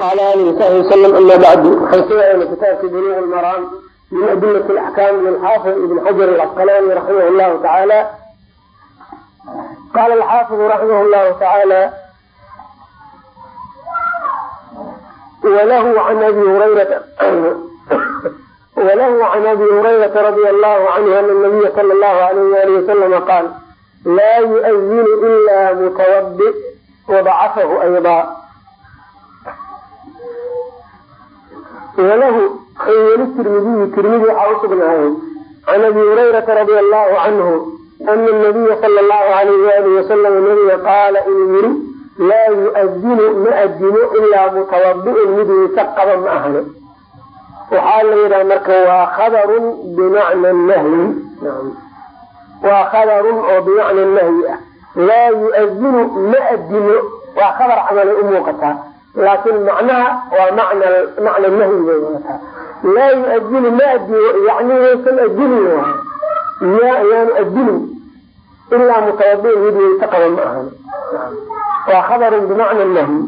qala ali sabi wasalam ama bacdu waxaan ku wacayna kitaabka buluuq lmaraan min adilati laxkaam min xaafid ibn xajar alcasqalaani raximah llahu tacaala qala alxaafidu raximah llahu tacaala walahu an abi hurayrata walahu can abi hurayrata radia allahu canhu ana nabiya sala allahu alayh walihi wasalama qaal laa yu'zinu ila mutawadi wadacafahu ayda walahu weli tirmidiyi tirmidi waxaa usugnaaday can abi hurayrata radia allahu canhu ana nabiya sala allahu alayh waalihi wasalam nabiga qaala inuu yiri laa yu-adinu ma adino ilaa mutawadi'un mid wayse qaba ma ahne waxaa la yidhaha marka waa khabarun bimacna nahyi waa khabarun oo bimacna nahyi ah laa yu-adinu ma adino waa khabar camalay u muuqataa laakin macnaha waa macna nahyi bay wadataa laa yu-adinu ma adino yani waysan adinin yaanu adinin ilaa mutawadiin mid wayse qaba ma ahan. Waa khabarun bimacna nahyi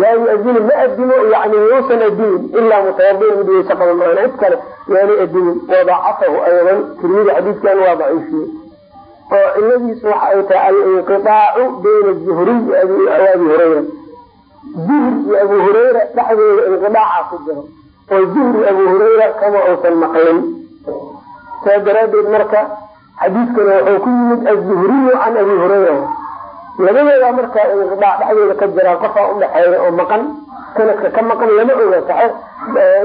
laa yu-adinu ma adino yani yuusan adinin ilaa mutawadiin mid wayse qaba ma ahan. Cid kale yaanu adinin wadacafahu aydan tirmidi xadiidkan waa daciifiyey oo ciladiisu waxa ay tahay alinqiaacu bayna zuhriy abi hurayra zuhri iyo abu hurayra dhexdooda inqidaaca ku jiro oo zuhri abu hurayra kama uusan maqlin. Saa daraadeed marka xadiidkana wuxuu ku yimid azuhriyu can abi hurayra. Labadooda marka inqidaac dhexdooda ka jiraa qofaa udhaxeeya oo maqan sanadka ka maqan lama oga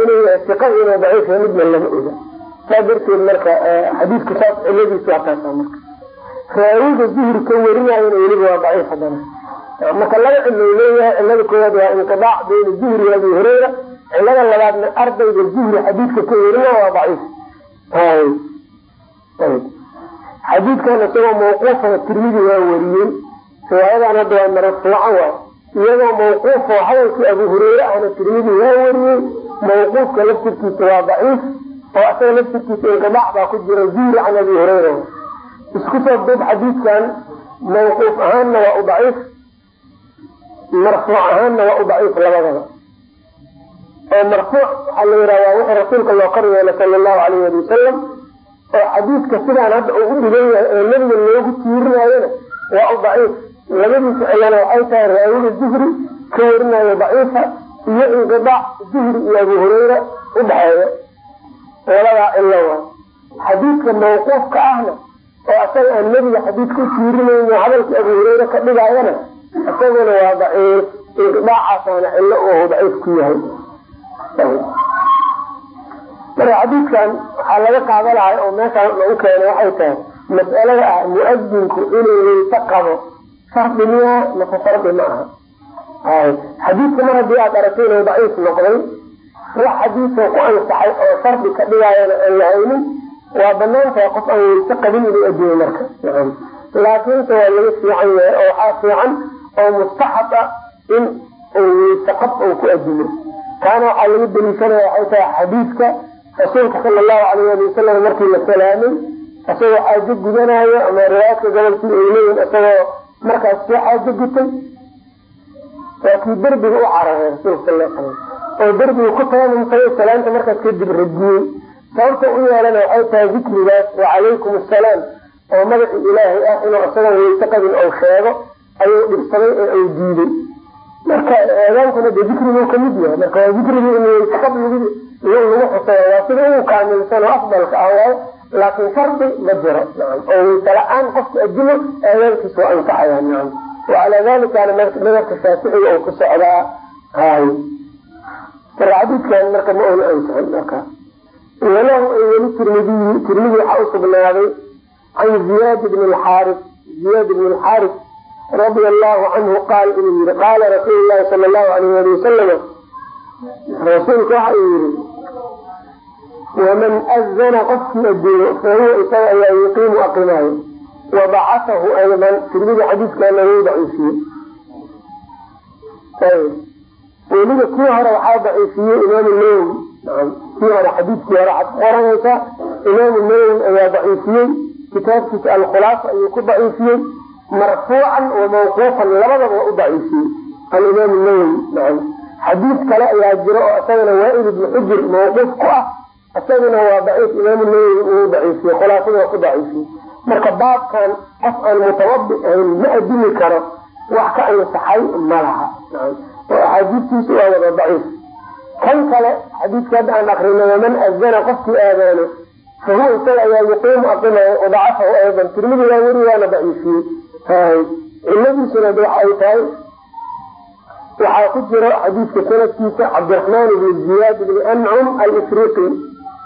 inay iqa inay daciif midna lama oga. Saa darteed marka xadiidku saas ciladiisu waa marka raawiga zuhri ka warinayana weliba waa daciif hadana marka laba cilo leeyahay cilada koowaad waa inqidaac bayna zuhri abi hurayra cilada labaadna ardayga zuhri xadiidka ka werina waa daciif. Xadiidkan isagoo mawquufa tirmidi waa wariyey. Riwaayadan hadda waa marfuuca waay. Iyagoo mawquufo hadalkii abu hureyre ahna tirmidi waa wariyey mawquufka laftirkiisa waa daciif oo isaga laftirkiisa inqidaac baa ku jira zuhri can abi hureyra isku soo duub xadiidkan mawquuf ahaanna waa u daciif marfuuc ahaanna waa u daciif labadaba. Oo marfuuc waxaa la yidhaha waa wixii rasuulka loo qor yeela sala allahu alayh ali wasalam oo xadiidka sidaan hadda uu u dhigan yahay oo nebiga loogu tiirinaayona waa u daciif. Labadiisa cilana waxay tahay raawiga zuhri ka warinayo daciifa iyo inqidaac zuhri iyo abu hureyra u dhexeeya labadaa cilo xadiidka mawquufka ahna oo asaga aan nebiga xadiidka u tiirinayno hadalkii abu hureyre ka dhigaayana isaguna waa daciif inqidaacaasana cilo oo daciif ku yahay. Marka xadiidkan waxaa laga qaadanahay oo meeshaan lagu keenay waxay tahay mas'alada ah mu'adinku inuu wayse qabo shardi miya mase shardi ma aha. Xadiidka mar haddii aad aragtay inuu daciif noqday wax xadiidoo ku ansaxay oo shardi ka dhigaayana aan lahaynin waa banaan qof aan wayse qabin inuu adiyo marka. Laakiinse waa laga fiican yahay oo waxaa fiican oo mustaxab ah in wayse qab uu ku adimo taana waxaa laga daliishanaya waxay tahay xadiidka rasuulka sala allahu alayh ali wasalam markii la salaamay isagoo xaajo gudanayo ama riwaayadka gobolkii ay leeyihiin isagoo markaas soo xaajo gutay. Waa kii derbiga u cararay rasuulka sal l slam oo derbiga ku taamumtay salaamta markaas kadib radiyey sababta u yeelana waxay tahay dikrigaas wacalaykum assalaam oo magacii ilaahay ah inuu isagoon wayse qabin ou sheego ayuu dhibsaday ee uu diiday. Marka eedaankuna de dikrigu ka mid yahay. Marka waa dikrigii in qab lagu xusaya waa sida ugu kaamilsan oo afdalka ah waayo laakiin shardi ma jiro. Oo wayse la'aan qofka adimo eedaankiis waa ansaxaya nacam wacalaa dalikana madabka shaaficiga uu ku socdaa. Hay marka xadiidkan marka ma una ansaxin marka. Walahu ay weli tirmidiyi tirmidi waxaa usugnaaday can ziyaad bni lxaaris ziyaad bni lxaaris radia allahu canhu qaal inuu yihi qaala rasuulu lahi sala allahu alayh ali wasalama rasuulka waxa uu yihi waman azana qofkii adeeyo fahuwa isaga ayaa yuqiimu aqimaayo wadacafahu aydan tirmidi xadiidkaana way daciifiyey. Weliba kii hore waxaa daciifiyey imaamu nawowi kii hore xadiidkii hore waxaad qoranaysaa imaamu nawowi ayaa daciifiyey kitaabkiisa alkhulaasa ayuu ku daciifiyey marfuucan wa mawquufan labadaba waa u daciifiyey. Alimaam nawowi nacam xadiid kale ayaa jiro oo isagana waail ibni xujir mawquuf ku ah. Isaguna waa daciif imaamu nawowi uu daciifiye khulaasada ku daciifiye marka baabkan qof aan mutawadi ahayn ma adimi karo wax ka ansaxay ma laha. Oo axaadiidtiisu waa wada daciif. Kan kale xadiidka hadda aan akrino waman azana qofkii aadaano fa huwa isaga ayaa yuqiimu aqimaya wadacafahu aydan tirmidi waa weri waana daciifiyey ciladiisuna waxa ay tahay waxaa ku jiro xadiidka sanadkiisa cabdiraxmaan ibni ziyaad ibni ancum alfriqi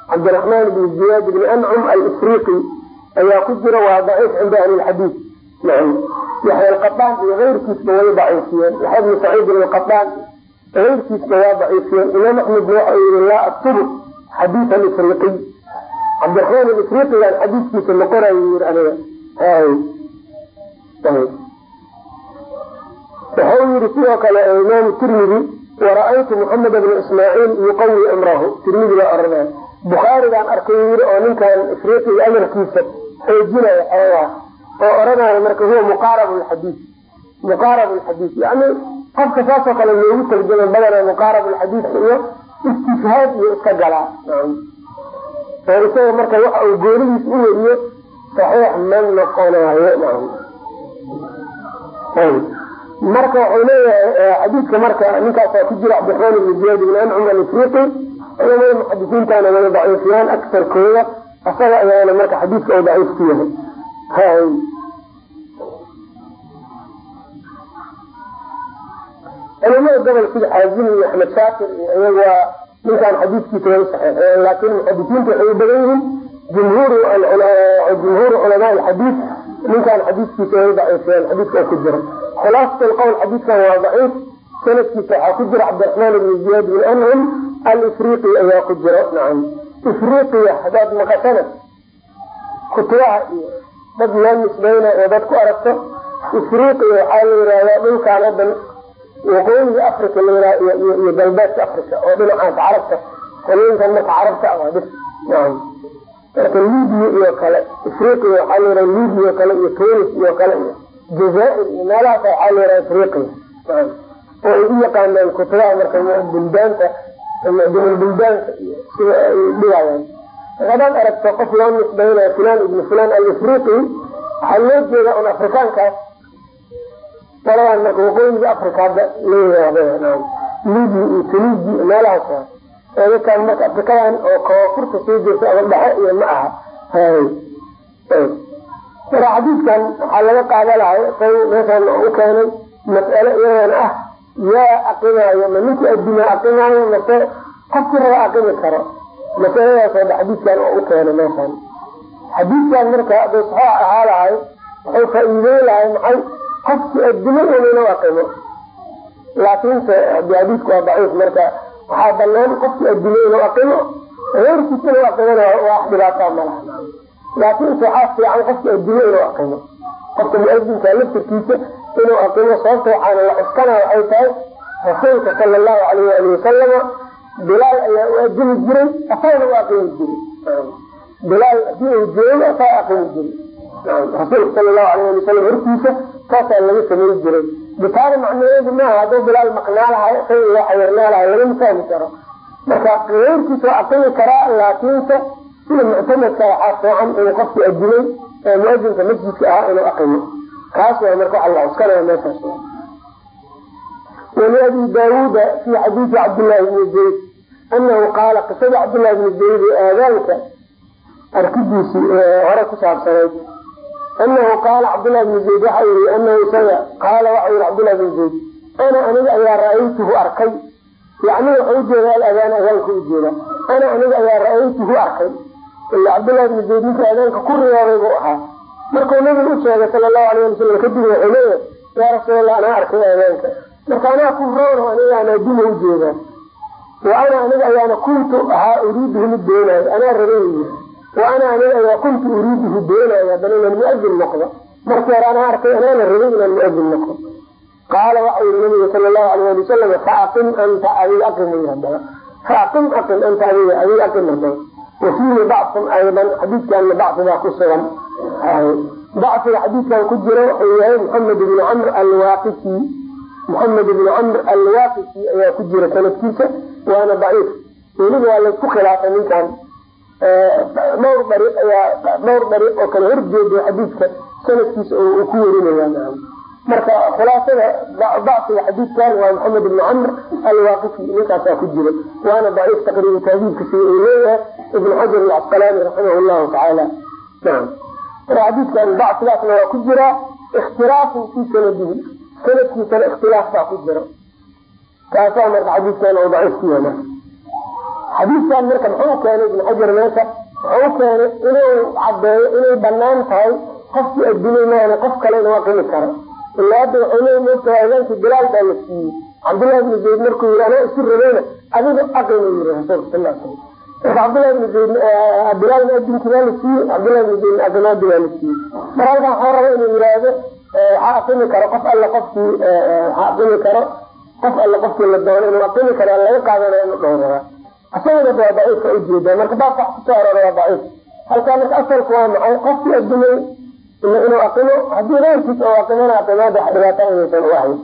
cabdiraxmaan ibni ziyaad ibni ancum alifriqi ayaa ku jira waa daciif cinda ahli lxadiid nacam yaxya iyo keyrkiisba way daciifiyeen. Yaxya bni saciid ibn keyrkiisba waa daciifiyeen. Imaam axmedna waxa yihi laa aktubu xadiid alifriqiy cabdiraxmaan alifriqigan xadiidkiisa noqonayo yiri aniga wuxuu yiri sidoo kale imaam tirmidi wara-aytu maxamed bna ismaaciil yuqawi amrahu tirmidi baa oranaya bukhaarigaan arkay yiri oo ninkan ifriqiga amarkiisa xoojinaya xoogaa oo oranaya marka huwa muqaarab lxadiid muqaarab lxadiid yani qofka saasoo kale loogu tarjamay badanaa muqaarab lxadiidka iyo istifhaad iyo iska galaa oo isaga marka waxa uu goonidiis u weriyo saxiix ma noqonayo marka wuxuu leeyahay xadiidka marka ninkaasa ku jira cabdiraxmaan ibni ziyaad ibni ancum alifriqi culamada muxadisiintana wada daciifiyaan aksarkooda asaga ayaana marka xadiidka uu daciif ku yahay. Culamada gobol sida xaazimi iyo axmed shaakir iyo ninkaan xadiidkiisa way saxiixeen laakiin muxadisiinta waxay u badan yihiin jumhuuru culamaa alxadiid ninkaan xadiidkiisa way daciifiyeen xadiidka oo ku jira. Khulaasat lqowl xadiidkan waa daciif. Sanadkiisa waxaa ku jira cabdiraxmaan ibni ziyaad bin ancum alifriqi ayaa ku jira. Nacam ifriqiya hadaad maqashana kutubaha iyo dad loo nisbayna oo dad ku aragto. Ifriqiya waxaa la yihahdaa dhulkaan hadan waqooyiga africa la iyo galbeedka africa oo dhinacaas carabta. Qolooyinkan marka carabta ah bis nacam marka libiya iyo kale ifriqiya waxaa la yihahda libiya kale iyo tunis iyo kale iyo jazaair iyo meelahaas waxaa la yihahda ifriqiya oo ay u yaqaanaan kutubaha marka buldaanta mucjamulbuldaanka iyo sida ay dhigayaan hadaad aragto qof loo nisbaynayo fulan ibni fulan alifriqi waxaa loo jeeda un afrikaankaas qoladan marka waqooyiga africa hadda leeyahay libi iyo tunisi meelahaas dadkaan marka afrikadan oo koonfurta soo jeesta ama dhexe iyo ma aha. Marka xadiidkan waxaa laga qaada lahay say meeshaan u keenay mas'alo iyadana ah yaa aqimaayo ma ninkii addunya aqimaayo mase qofkii raba aqimi karo? Masaladaas xadiidkan oo u keenay meeshaan. Xadiidkan marka haday saxoox ahaa lahay wuxuu faa-iideyn lahay maxay? Qofkii addumo inuu aqimo laakiinse haddii xadiidku waa daciif marka waxaa banaan qofkii addumo inuu aqimo heerkiisa inuu aqimona wax dhibaataa malaha laakiinse waxaa fiican qofkii addumo inuu aqimo qofka muadinka laftirkiisa inuu aqimo sababta waxaana la cuskana waxay tahay rasuulka sala allahu alayh waali wasalama bilaal ayaa u adimi jiray asagana u aqimi jiray bilaal haddii uu joogo asaa aqimi jiray rasuulka sala allahu alayh ali wasalam hortiisa saasaa laga samay jiray bitaada macnaheedu maaha hadduu bilaal maqnaa lahay isaga loo xayirnaa lahay lagama fahmi karo marka keyrkiisa waa karaa laakiinse sida muctamadka waxaa fiican inuu qofkii adimay ee muadinka masjidka ahaa inuu aqimo kaas waa marka waxa la meeshaas waliabi daawuuda fi xadiidi cabdillahi bni zayd anahu qaala qisada cabdillahi bni zayd ee aadaanka arkidiisii hore ku saabsanayd anahu qaala cabdllahi bni zayd waxa yii anahu isaga qaala waxa yihi cabdillahi bni zayd ana aniga ayaa ra'aytuhu arkay yani wuxuu ujeeda aladaan adaanka ujeeda ana aniga ayaa ra'aytuhu arkay ila cabdillahi bni zayd ninkii adaanka ku riyooday buu ahaa markuu nabigu u sheegay sala allahu alayh ali salam kadib wuxuu leeyahay yaa rasuulallah anaa arkay aadaanka marka anaa ku roon anigaana duma u jeedaa wa ana aniga wa ana aniga ayaa kuntu uriiduhu doonayo haddana inaan muadin noqdo markii hore anaa arkay anaana rabay inaan muadin noqdo qaala waxa yihi nabiga sala allahu alayh ali wasalam faaqim anta adiga aqim wy hadaba faaqim aqim anta adiga adiga aqim hadaba wafiihi dacfun aydan xadiidkanna dacfi baa ku sugan. Dacfiga xadiidkan ku jira wuxuu yahay maxamed ibni camr alwaaqisi. Maxamed ibni camr alwaqisi ayaa ku jira sanadkiisa waana daciif. Weliba waa laysku khilaafay ninkan dhowr dariiq ayaa dhowr dariiq oo kale horjeeda xadiidka sanadkiisa uu ku werinaya marka khulaasada dacfiga xadiidkan waa maxamed ibni camr alwaqisi ninkaasaa ku jira. Waana daciif taqriibu tahdiibka sida uu leeyahay ibn xajar alcasqalaani raximah llahu tacaala marka xadiidkan dacfigaasna waa ku jira ikhtilaafu fii sanadihi. Sanadkiisana ikhtilaaf baa ku jira. Kaasaa marka xadiidkan oo daciif ku yahay xadiidkan marka muxuu keenay ibn xajar meesha muxuu keenay inuu cadeeyo inay bannaan tahay qofkii adilay maana qof kalena waa qimi kara ilaa hadda waxay leeyi mogta aadaanki bilaal baa la siiyey. Cabdullahi ibni zayd markuu yii anaa isu rabayna adiga aqima yiri rasuulka sal l slam cabdullahi ibni zayd bilaal adinki baa la siiyey cabdullahi ibni zayd aqimaadi baa la siiyey. Mar halkan waxaa raba inuu yiraahdo waxaa aqimi karo qof alle qofkii waxaa aqimi karo qof alle qofkii la doono inuu aqimi karo laga qaadanayo inu dhowraa asagana waa daciifka ujeeda marka baabka wax ku soo aroora waa daciif. Halkaa marka asalku waa maxay qofkii adimay inuu aqimo haddii reerkiis oo aqimana aqimaada wax dhibaata inaysan u ahayn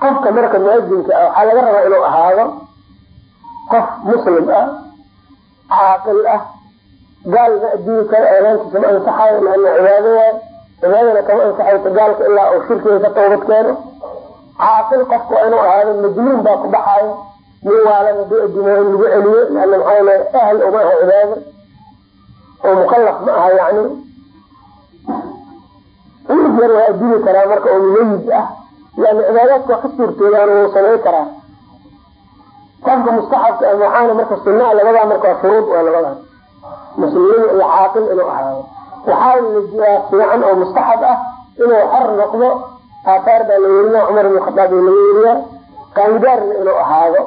qofka marka muadinka ah waxaa laga rabaa inuu ahaado qof muslim ah caaqil ah gaal ma ma ansaxayo laana cibaado waay cibaadana kama ansaxayso gaalka ilaa uu shirkiga ka toobad keeno. Caaqil qofku waa inuu ahaado majnuun baa ku baxaayo nin waalan haddii adimo in lagu celiyo laana maxaa l ahl uma aha cibaado. Oo mukalaf ma aha yani wiig yar waa adimi karaa marka oo mumayid ah. Laana cibaadaadka waa ka wuu samay karaa. Qofka mustaxabka waxaana marka sunaa labadaa marka waa shuruud waa labadaa muslimiin iyo caaqil inuu ahaado waxaa la fiican oo mustaxab ah inuu xor noqdo aataar baa la werinaa cumar ibn khadaab laga weriyaa qaangaarna inuu ahaado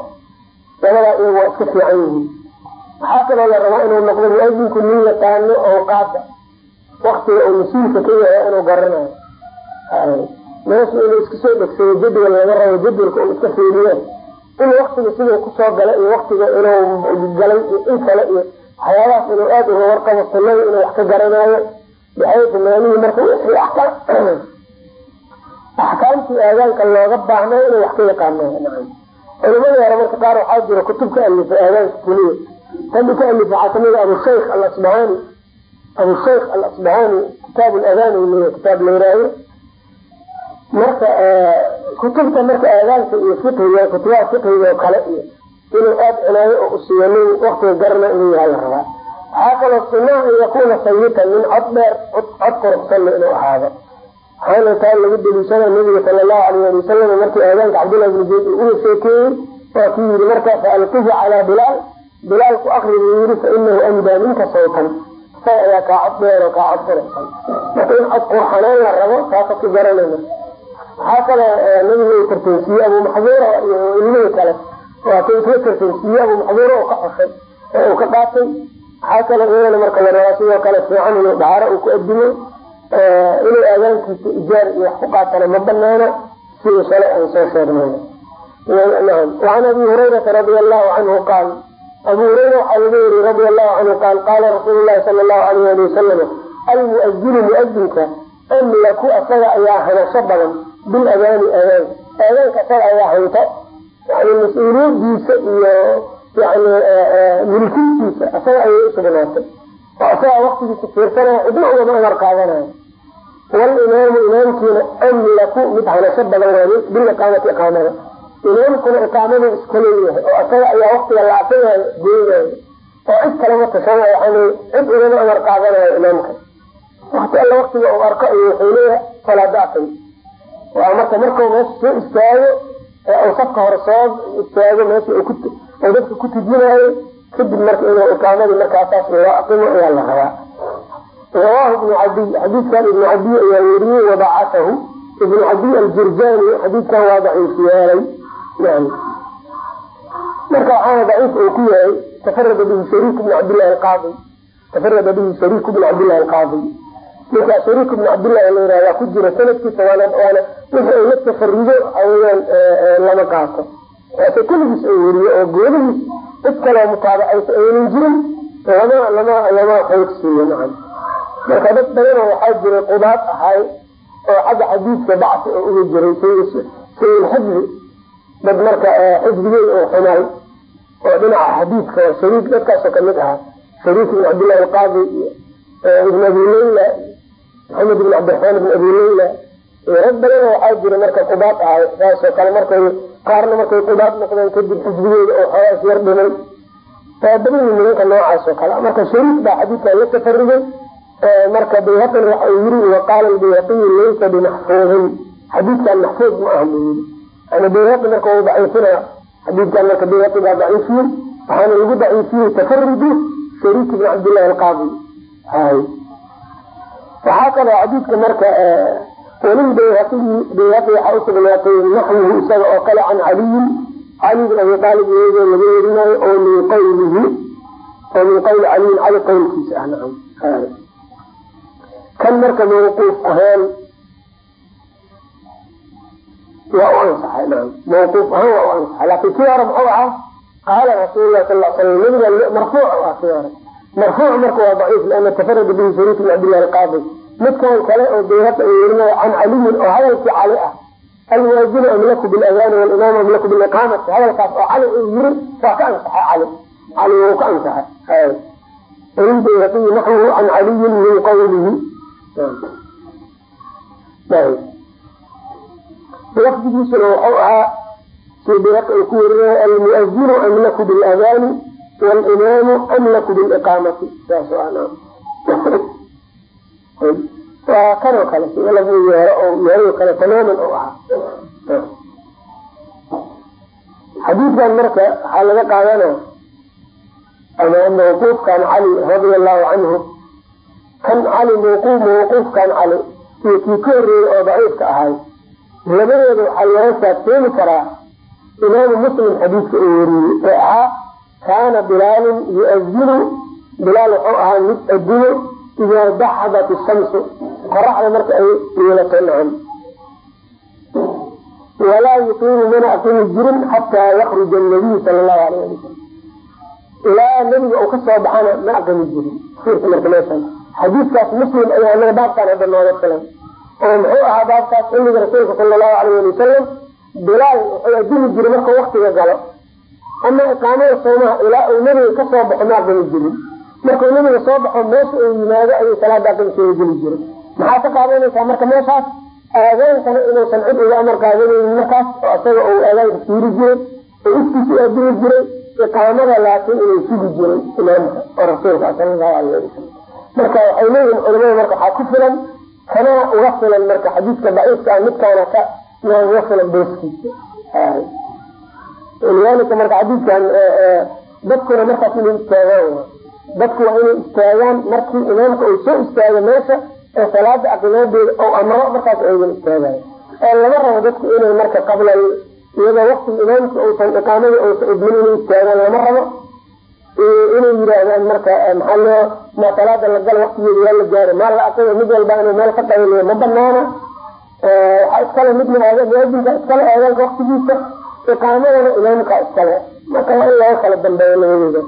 labadaa iyagu waa iska fiican yihiin. Waxaa kaloo la rabaa inuu noqdo muadinku nin yaqaano awqaada waktiga uu mas'uulka ka yahay inuu garanayo. Meesha inuu iska soo dhegsado jadwal laga rabo jadwalka uu iska fiiriye in waktiga siduu ku soo gala iyo waktiga inuu galay iyo in kale iyo waxyaabahaas inuu aada uga warqabo sunada inuu wax ka garanayo baxaytu maalihii marka axkaamtii aadaanka looga baahnayo inuu wax ka yaqaano culimadii hore marka qaar waxaa jira kutub ka alifa aadaanka keliya. Tani ka alif waxaa ka mid a abushaykh alasbahani abushaykh alasbahani kitaab leeya kitaab la yiraayo marka kutubta marka aadaanka iyo fiqiga kutubaha fiqiga oo kale iyo inuu aada cinaayo oo nin waktiga garana inuu yaha la rabaa waxaa kaloo sunaa an yakuuna sayitan nin cod dheer cod quruxsanna inuu ahaado. Waxaana taa lagu daliishada nabiga sala allahu alayh ali wasalam markii aadaanka cabdullahi bni zayd uga sheekeeyey waa kii yiri marka faalqihi calaa bilaal. Bilaal ku akri buu yiri fa inahu amdaa minka sawtan. Isaga ayaa kaa cod dheer oo kaa cod quruxsan marka in cod qurxanaan la rabo taasa ku garanayna. Waxaa kaloo nabiga uu tartansiiyey abu maxduura iyo ilmihii kale waata isla tartansiiyey abu maxduura oo ka xushay oo uu ka qaatay. Waxaa kaloo iyadana marka la rabaa sidoo kale fiican inuu dhaaro uu ku adimo inuu aadaankiisa ijaar iyo wax ku ma banaana sidii shalay aan soo sheegnay. Wacan abi hurayrata radia allahu canhu qaal abu hurayra waxaa laga yiri radia allahu canhu qaal qaala rasuulu lahi sala allahu alayh ali wasalam almuadinu muadinka amlaku asaga ayaa hanasho badan bil adaani adaan aadaanka asaga ayaa hanto yani mas'uuliyadiisa iyo yani milkintiisa asaga ayay usugnaatay oo asaga waktigiisa fiirsanaya cidna ugama amar qaadanayo walimaamu imaamkiina amlaku mid hanasho badan waa biliqaamati iqaamada. Imaamkuna iqaamadu iska leeyahay oo asaga ayaa waktiga laacsanaayo goynayo oo cid kalama tashanayo yani cid ugama amar qaadanayo imaamka. Wakti alla waktiga uu arko iyo wuxuu leeyahay salaadaatay waa marka markuu meesha soo istaago ee safka hore soo istaago meesha dadka ku tujinayo kadib marka inuu iqaamadii markaasaas loo aqimo ayaa la rabaa. Rawahu ibnu cadiy xadiidkan ibnu cadiy ayaa weriyey wadacafahu ibnu cadiy aljurjani xadiidkan waa daciif yeelay. Marka waxaana daciif uu ku yahay tafarada bihi shariik bn cabdillahi alqaadi. Tafarada bihi shariik bn cabdillahi alqaadi. Ninkaa shariik bn cabdillahi la yihahdaa ku jira sanadkiisa waana wixii la tafarido aweyaan lama qaato. Waase keligiis uu weriyo oo goodihiis cid kaloo mutaabacaysa aynan jirin lama lama lama xoogsiiyo nacam. Marka dad badanoo waxaa jiray qudaad ahay oo xagga xadiidka bacsi oo uga jiray sayilxifdi dad marka xifdigey oo xumaay oo dhinaca xadiidka oo shariik dadkaasoo ka mid ahaa shariik ibn cabdillahi alqaadi iyo ibn abi leyla maxamed ibn cabdiraxmaan ibn abi leyla rag badan waxaa jira marka qudaad ahay saasoo kale markay qaarna markay qudaad noqdeen kadib xifdigeeda oo xoogaas yar dhimay. Waa badan nimanka noocaas oo kale. Marka shariik baa xadiidka la tafarugay marka bayhaqin waxa uu yiri waqaala bayhaqiyu laysa bimaxfuudin xadiidkan maxfuud ma aha buu yiri. Yani bayhaqi marka uu daciifina xadiidkan marka bayhaqi baa daciifiyey. Waxaana lagu daciifiyey tafarudu shariik ibn cabdillahi alqaadi. Hay waxaa kaloo xadiidka marka bayhaqi waxaa usugnaatay naxwuhu isaga oo kale can caliyin. Cali bin abi aalib iyagoo laga werinayo oo min qawlihi oo min qawli caliyin cali qowlkiisa ah nacam. Kan marka mawquuf ahaan waa u ansaxay naam mawquuf ahaan waa u ansaxay laakin kii muxuu ahaa qaala rasuululah sal l slam nabiga marfuuc ah kii hore marfuuc marka waa daciif liana tafarada bihi shariik bin cabdillahi alqaadi midkan kale oo bayhaqi ay werinayo can caliyin oo hadalkii cali ah alwaajibu amlaku biladani walimaam amlaku biliqaamati hadalkaas oo cali uu yiri waa ka ansaxay cali. Cali wuu ka ansaxay. Bayhaqiyi naxwuhu can caliyin min qawlihi. Lafdigiisuna wuxuu ahaa si bayhaqi uu ku werinaya almuazinu amlaku biladani walimaamu amlaku biliqaamati saas waa kanoo kale sida lafdigii hore oo meelihii kale tamaaman u ahaa xadiidkan marka waxaa laga qaadanaya ama mawquufkan cali radia allahu canhu kan cali mawquufkan cali iyo kii ka horreeyey oo daciifka ahay labadooda waxaa looga saabteemi karaa imaamu muslim xadiidka uu weriyey ee ahaa kaana bilaalun yuazinu bilaal wuxuu ahaa mid adimo idaa daxadat ishamsu qoraxda marka ay yeelato nacam walaa yuqiimu mana aqimi jirin xataa yakruja nabiyu sala allahu alayh ali wasalam ilaa nebiga uu ka soo baxana ma aqimi jirin marka meeshan xadiidkaas muslim ayaa anaga baabkaan hadda nooga filan oo muxuu ahaa baabkaas xilliga rasuulka sala allahu alayh ali wasalam bilaal wuxuu adimi jiray markuu waktiga galo ama iqaamada soomaha ilaa uu nebiga ka soo baxo ma aqimi jirin markuu nebiga soo baxo meesha uu yimaado ayuu salaada aqimkeeda geli jiray. Maxaa ka qaadanaysaa marka meeshaas? Aadaankana inuusan cid uga amar qaadanaynin markaas oo isaga uu aadaanka fiiri jiray oo iskiisa aadimi jiray iqaamada laakiin inuu sugi jiray imaamka oo rasuulka sala allahu alayh ali wasalam marka waxay leeyihiin culamada marka waxaa ku filan kana uga filan marka xadiidka daciifka ah midkaana ka uga filan booskiisa. Walidaalika marka xadiidkan dadkuna markaas inay istaagaan dadku waa inay istaagaan markii imaamka uu soo istaago meesha ee salaada aqimaadeeda ou amro markaas aygan istaagayo oo lama rabo dadku inay marka qabla iyadoo waktiga imaamka uusan iqaamada uusan idmin inay istaagaan lama rabo. Inay yidhaahdaan marka maxaa ma salaada la galo waktigeeda waa la gaaro maa la aqimo mid walba inuu meel ka qayliyo ma banaana waxaa iskale mid muaadinka iskale aadaanka waktigiisa iqaamadana imaamka iskale marka waa in laga kala dambeeyo labadooda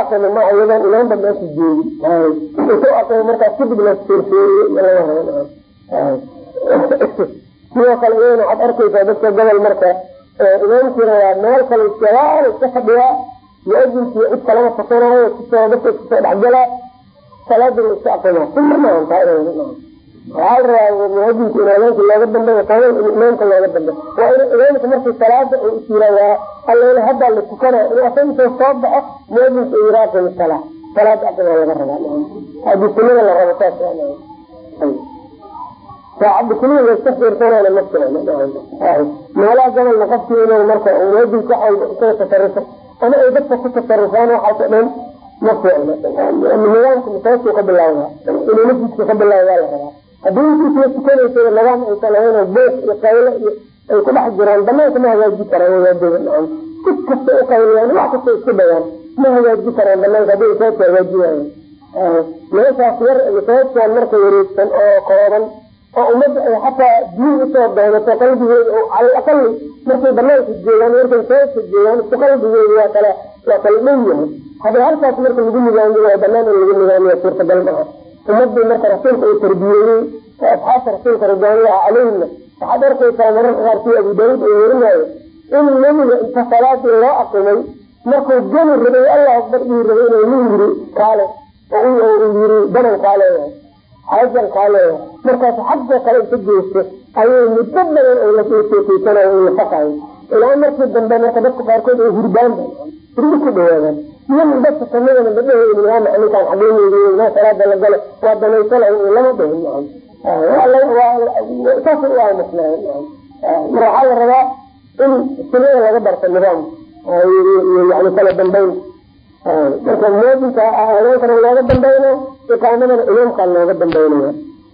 aqimo ma iyadaan imaamba meesha joogin intuu aqimo markaas kadib la iyo laga rabo sidoo kale iyadana waxaad arkaysaa dadka gobol marka imaamkiina waa meel kale iskawaan iska fadhiyaa muadinkii cid kalama fasanayo ku soo dadka iskusoo dhexgalaa salaadina iska taa waxaa muadinku in imaamka looga dambeeyo qaban in imaamka looga dambeeyo. Waa in imaamka markii salaada uu isyiraa waa allele haddaa la tukanaya in asaga soo soo baxo muadinku uu yiraa aqimi salaa salaada aqima laga rabaa. Hadii sunada la rabo saas saacadda keliya la iska fiirsanayna ma fiicna meelaha gobolna qofkii inuu marka muadinku wax walba isaga tasarufo. Ama ay dadka ku tasarufaan waxaas o dhan ma fiicna nidaamka masaajidku ka bilawdaa inuu masjidka ka bilawdaa la rabaa haddii intiis la tukanaysa nidaam aysan lahayn oo boos iyo qaylo iyo ay ku dhex jiraan banaanka ma hagaaji karaan wadaadada nacam sid kasta u qayliyaan wax kasta isku dayaan ma hagaaji karaan banaanka hadday masaajidka hagaaji waayaan meeshaas yar masaajidkan marka wareegsan oo kooban oo ummadda ay xataa diin u soo doonato qalbigeeda oo calal aqali markay banaanka joogaan markay masaajidka joogaan isku qalbigeeda waa kala waa kala dhow yahay. Hada halkaas marka lagu nidaamiyo banaan in lagu nidaamiyo suurtagal maaha ummadii marka rasuulka uu tarbiyeeyey oo asxaabta rasuulka ridwaanulahi calayhina waxaad arkaysaa mararka qaarkii abu daawuud uu werinaayo in nebiga inta salaadii loo aqimay markuu geli rabay allah akbar ii rabay inuu nin yiri kaale oo yiri danan kaa leeyahay xaajan kaa leeyahay markaas xagga kale inta geysto ayay muddo badan ay la sheekeysanayo ay lafaqayo ilaa markii dambe marka dadka qaarkood ay hurbaanba hurdo ku dhawaadaan nin dadka kamidana madhaheyni waa xageyneydi maa salaada la galo waa danaysanayo in lama dhahin saasay u aamusnaay mar waxaa la rabaa in sunada laga barto nidaamka yani kala dambeyn. Marka muadinka haweenkana looga dambayno iqaamadana imaamkaa looga dambaynaya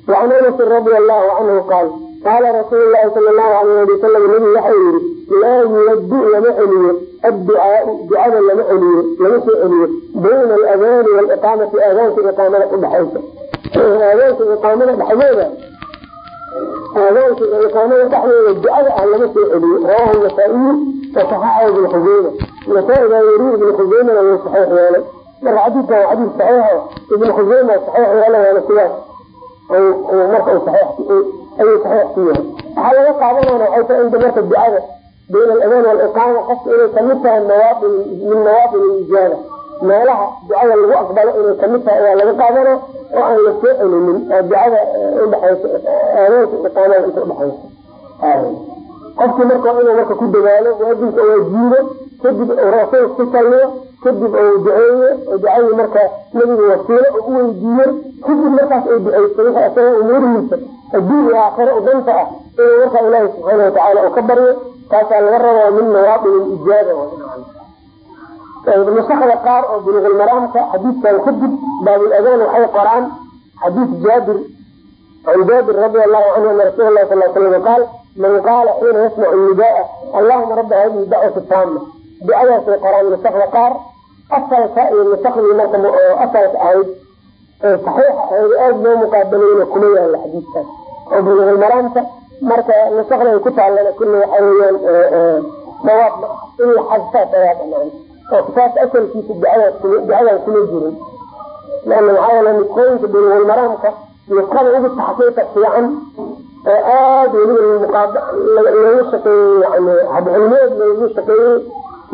wacan anas radi allahu canhu qaal qaala rasuul lahi sal lahu alayh ali wasalam nabi waxa yihi laa yuraddu lama celiyo adducaau ducada lama celiyo lama soo celiyo bayna aladaani waliqaamati aadaanka iqaamada udhaxaysa aadaanka iqaamada dhexdooda aadaanka iqaamada dhexdooda ducada ah lama soo celiyo rawahu nasaa-iyu wasaxaxahu ibn khuseyma nasaa-i baa yeri ibn khuseymana wuu saxiix yeelay marka xadiidkan waa xadiis saxiixo ibn khuseyma saxiix yeelay waana sidaas marka ayuu saxiix ku yahay waxaa laga qaadanayna waxay tahay inta marka ducada bayna aladaan waliqaama qofka inay ka mid tahay nawaail min nawaafil ijaaba meelaha ducada lagu aqbalo inay ka mid tahay ayaa laga qaadana oo aan la soo celinin ducada udhaxaysa aadaanka iqaamada inta udhaxaysa qofkii marka inuu marka ku dadaalo muadinka waa jiido kadib rasuul ku saliyo kadib uu duceeyo ducadii marka nebiga wasiilo u weydiiyo kadib markaas uu duceysto wixii asaga umuurihiisa adduun iyo aakhiro u danta ah inuu marka ilaahi subxaana watacaala uu ka baryo taasaa laga rabaa min nawaabil ijaaba nusakda qaar oo buluqulmaraamka xadiidkan kadib baabul adaan waxay qoraan xadiid jaabir can jaabir radi allahu canhu ana rasuul lah sal slam qaal man qaala xiina yasmacu nidaaa allahuma rabba hadihi dacwati taama ducadaasay qoraan nusakda qaar asalka iyo nusakdii marka asalka ahayd saxiixa aad loo muqaabalayna kuma yaalla xadiidkan. Oo buluqulmaraamka marka nusakda ay ku taalana kulli waxa weyaan dawaab in la xadfaa dawaab oo kitaabka asalkiisa ducadan kuma jirin. Lana maxaa yeele nusqooyinka buluqulmaraamka nusqada ugu taxqiiqa fiican oo aada weliba loogu shaqeeyey yani habcilmeed loogu shaqeeyey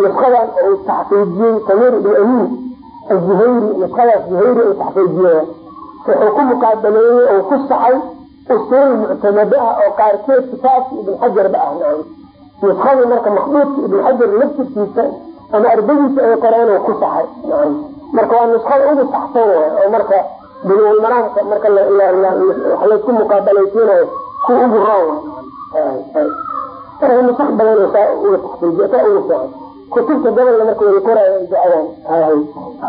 nusqadan uu taxqiijiyey samiir ibn amiin azuhayri nusqadaas zuhayri uu taxqiijiye wuxuu ku muqaabaleeyey oo ku saxay usuul muctamado ah oo qaarkeed kitaabka ibn ah yani nusqadii marka maxduudka ibn laftirkiisa ama ardadiisa ay qoreen ku saxay marka waa nusqada ugu saxsan oo marka buluulmaraamka marka laysku muqaabalaysiinayo ku ugu roon. Marka badan saa uga taxqiijiya saa ugu fiican kutubta gobolna marka way qoraayan ducadan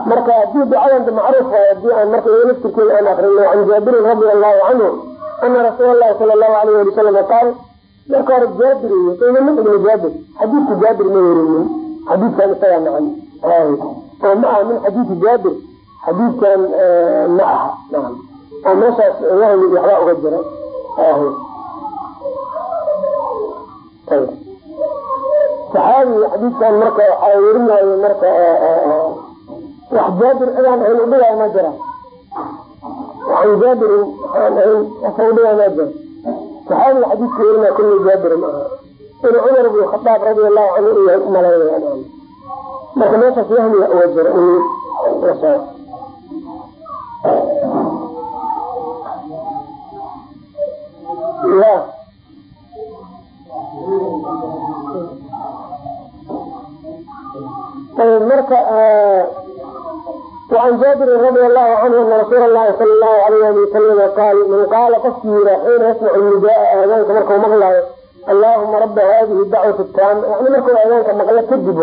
marka haddii ducadan macruuf waay haddii aan marka laftirkeeda aan akrino can jaabirin radi allahu canhu ana rasuul allahi sala allahu alayh ali wasalam qaal marka hore jaabir iyo sayma ibnu jaabir xadiidka jaabir ma werinin xadiidkan isagaa nacan oo ma aha min xadiidi jaabir xadiidkan ma aha oo meeshaas wahmi waxbaa uga jira saxaabiga xadiidkan marka waxaa werinaayo marka wax jaabir cidaan ahayn udhigaa ma jira. An jaabirin waxaan ahayn wax udhigaa ma jira. Saxaabiga xadiidka werinaa kulli jaabir ma aha. In cumar bn khadaab radi allahu canhu u yahay u malaynaya marka meeshaas wahmiga uga jira ya marka waan jaabirin radi lahu canhu ana rasuul lahi sal lahu alayh ali wasalam qaal man qaala qofki yira xiina yasmacu nidaa aadaanka markau maqlayo allahuma raba hadihi dacwat taama yani markau aadaanka maqlo kadib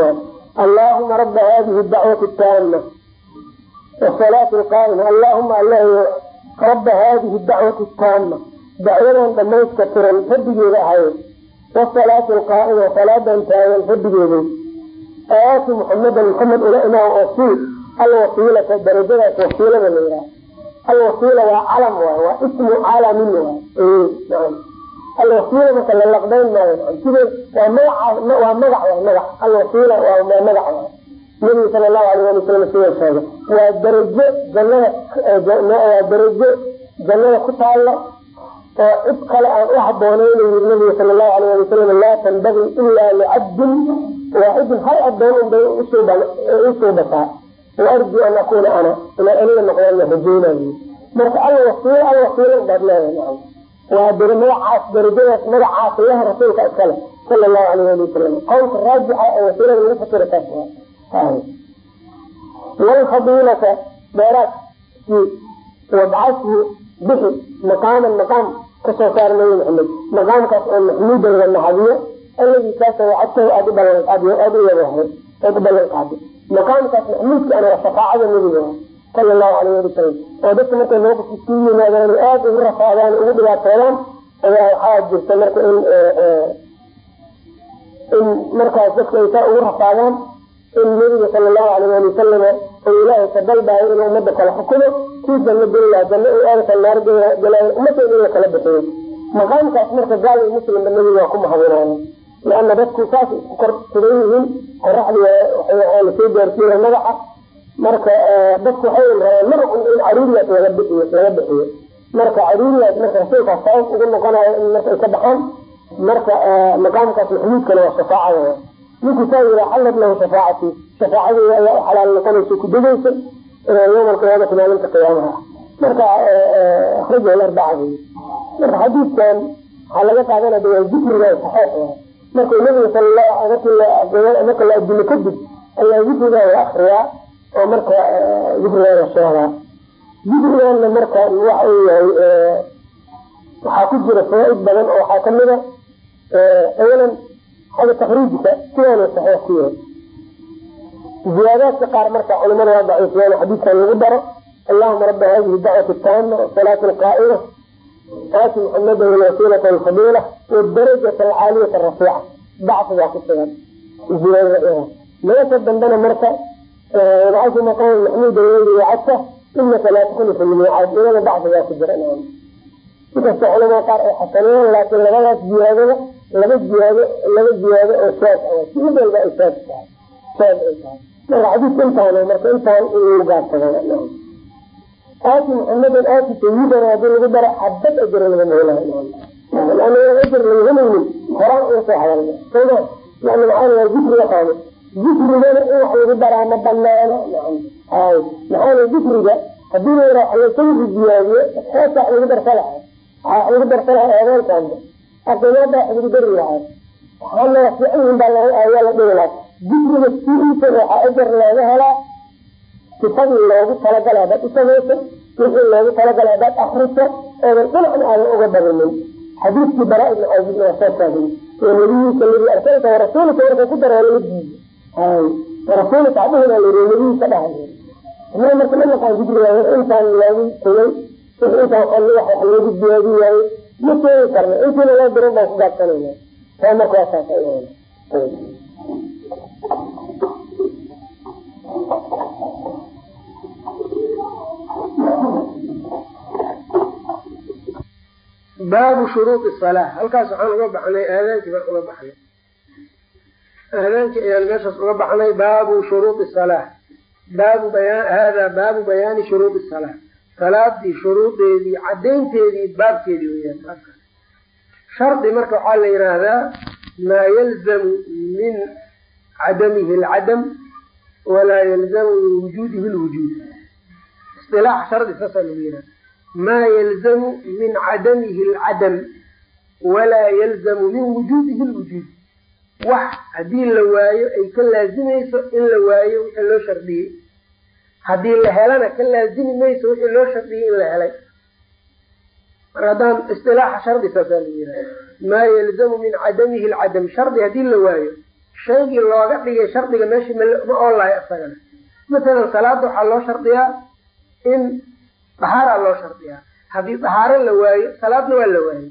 allahuma raba hadihi dacwat taama salaat qaima allahuma alla raba hadihi dacwat taama dacwadan dhamayska tiran rabbigeeda ahaye wasalaat qaima salaadan taagan rabbigeeda taas muxamadan muxamed ula imaa wasiil. Alwasiilata darajadaas wasiilada la yiraa alwasiila waa calam waay waa ismu calamin waay alwasiila marka la laqdayn maayo sidee waa magac waa magac waay magac. Alwasiila waa magac waay nabiga sal lahu alayh ali wasalam sidoo sheegay waa darajo jannada waa darajo jannada ku taalo oo cid kale aan u haboonaynayi nabiga sal lahu alayh ali wasalam laa tanbagi ilaa licabdin waaxidin hal adoon unbay usuubataa waarju an akuna ana inaan aniga noqdaan rajeynayo marka al wasiil al wasiila baad leedahay waa dr magacaas darajadaas magacaas ilaha rasuulka iskale sala allahu alayh ali wasalam qowlka raajixa ee wasiilada lagu fasira taas walfadiilata dheeraadkii wabcashu bixi maqaaman maqaam ka soo saar nabi maxamed maqaamkaas oo maxmuudan la nahadiyo alladii kaasa wacadtahu aad u balan qaadiyo aad u yabahay aad u ballan qaadi maqaamkaas maxmuudka ana shafaacada nabiga marka in in markaas dadka ay saa umada kala xukumo kii janno geli laha gaal muslimba nabiga ku mahadinaayo laana dadku saas isku kor sugan yihiin qoraxdi waxaa la soo gaarsiina madaxa marka dadku waxay rabaan mar un in cariiriyaas laga bixiyo laga bixiyo. Marka cariiriyaas marka rasuulkaas sabab ugu noqonayo in marka ay ka baxaan marka maqaamkaas maxmuudkana waa shafaacada ninkii saa yidhaa xallad lahu shafaacati. Shafaacadeyda ayaa u xalaal noqonaysa ku degeysa yowma alqiyaamati maalinta qiyaamaha. Marka akhrajahu larbaca marka xadiidkan waxaa laga qaadanaya dikriga saxeix markuu nabiga marka la adimo kadib ayaa dikriga la akriyaa oo marka dikriga la sheegaa dikriganna marka waxa uu yahay waxaa ku jira fawaaid badan oo waxaa ka mid a awalan xagga takriijka sidaanu saxiix ku yahay. Ziyaadaadka qaar marka culimada waa daciifiyaan xadiidkan lagu daro allahuma raba hadihi dacwati taama wasalaati alqaa'ima aati muxamada alwasiilata alfadiila wadarajata alcaaliyata arafiica bacsigaa ku sugan. Meesha dambena marka wabcasu maqaama maxmuuda weyli wacadta inaka laa tukhlifu lmiicaad iyada bacsigaa ku jira inkasta culamada qaar ay xasaneeyeen laakiin labadaas ziyaadada laba ziyaado laba ziyaado oo shaad mid walba ay shaad tahay. Shaad ay tahay. Marka xadiidka intaan marka intaan in lagu gaarsada aati muxamadan aati sayidan haddii lagu daro xabad ajra lagama helayo ajr laga helaynin horaan uga soo hadalna soma yani maxaa la dikriga qaado dikrigana in wax lagu daraa ma banaano hay maxaa dikriga haddii la yara lasagu ziyaadiyo hoosa wax lagu darsa lahaa waxaa lagu darsa lahaa eedeelkaanba aqimada wax lagu dari lahaa waxaana fiicin baa ayaa la dhigi lahaa. Dikriga sidiisa waxaa ajar looga helaa sifadii loogu talagala hadaad usamayso wixii loogu talagala hadaad akriso oodan dhinacna aadan uga badinin xadiidkii bara ibn caazibna waa soo saagay oo nabiyiisa lii arsalka warasuulka markuu ku daro lama diido hay warasuulka adhihina la yiri nabiyiisa dhahay ina marka ma naqaan dikriga intaan loogu tegay intaan wax wax loogu diyaadi waaye. Ma sheegi karna intiina loo diro baan ku gaabsanayna taa marka waa saas baabu shuruudi salaa halkaas waxaan uga baxnay aadaankii baan uga baxnay. Aadaankii ayaan meeshaas uga baxnay baabu shuruudi salaa baabu bayaa haadaa baabu bayaani shuruudi salaa salaadii shuruudeedii cadaynteedii baabkeedii weyaan shardi marka waxaa la yidhaahdaa maa yalzamu min cadamihi alcadam walaa yalzamu min wujuudihi lwujuud isilaaxa shardi saasaa lagu yihahda maa yalzamu min cadamihi alcadam walaa yalzamu min wujuudihi lwujuud wax haddii la waayo ay ka laazimayso in la waayo wixii loo shardiyey haddii la helana ka laazimi mayso wixii loo shardiyey in la helay marka haddaan isilaaxa shardi saasaa la yihahda maa yalzamu min cadamihi alcadam shardi haddii la waayo shaygii looga dhigay shardiga meesha ma oolahay isagana masalan salaada in dahaara loo shardiyaa. Haddii dahaaro la waayo salaadna waa la waayey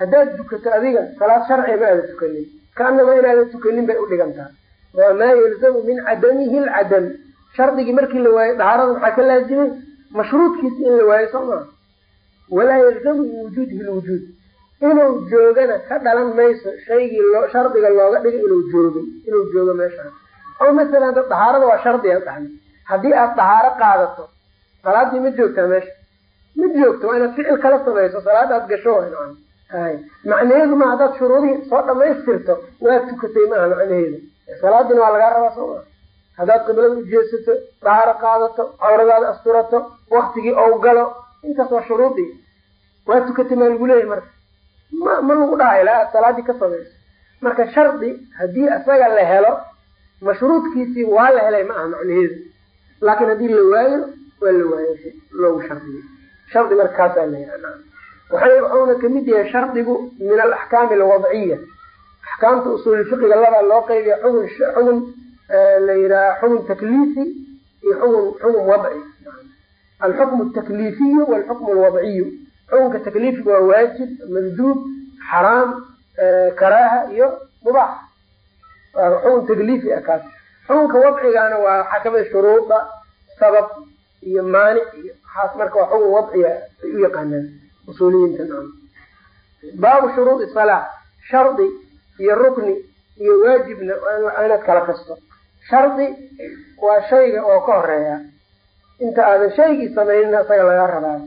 haddaad dukato adiga salaad sharciga ma aada tukanin. Kaanama inaada tukanin bay udhigantaa waa maa yalzamu min cadamihi alcadam. Shardigii markii la waayo dahaarada maxaa ka laazimay mashruudkiisa in la waayo soo maa walaa yalzamu wujuudihi lwujuud inuu joogana ka dhalan mayso shaygii loo shardiga looga dhigay inuu joogay inuu joogo meeshaas oo masalan dahaarada waa shardiga dhahay haddii aad dahaaro qaadato salaadii ma joogtaa meesha ma joogto waa inaad ficil kala samayso salaada aad gasho hay macnaheedu ma haddaad shuruudihii soo dhamaystirto waad tukatay maaha macnaheedu. Salaadina waa lagaa rabaa soo maa haddaad qiblada ujeesato dahaaro qaadato cawradaada asturato waktigii ou galo intaas waa shuruudii waa tukatay maa lagu leeyahy marka. Ma ma lagu dhaha ilaa aad salaadii ka samayso. Marka shardi haddii isaga la helo mashruudkiisii waa la helay ma aha macnaheedu. Laakiin haddii la waayo waa la waayo loogu shardiyo shardi markaasaa la yihahdaa waxay wuxuuna ka mid yahay shardigu min alaxkaami alwadciya axkaamta usuuli fiqiga labaa loo qaybiya xugun xugun la yidhaha xugun takliifi iyo xugun xugun wadci alxukmu takliifiyu walxukmu alwadciyu xukunka takliifiga waa waajib manduub xaraam karaaha iyo mubaax xukun takliifi ah kaas xukunka wadcigana waa waxaa kamida shuruuda sabab iyo maanic iyo waxaas marka waa xukun ay u yaqaanaan usuuliyiinta naam. Baabu shuruudi salaa shardi iyo rukni iyo waajibna inaad kala kasto shardi waa shayga oo ka horreeya inta aadan shaygii samaynin isaga lagaa rabaa.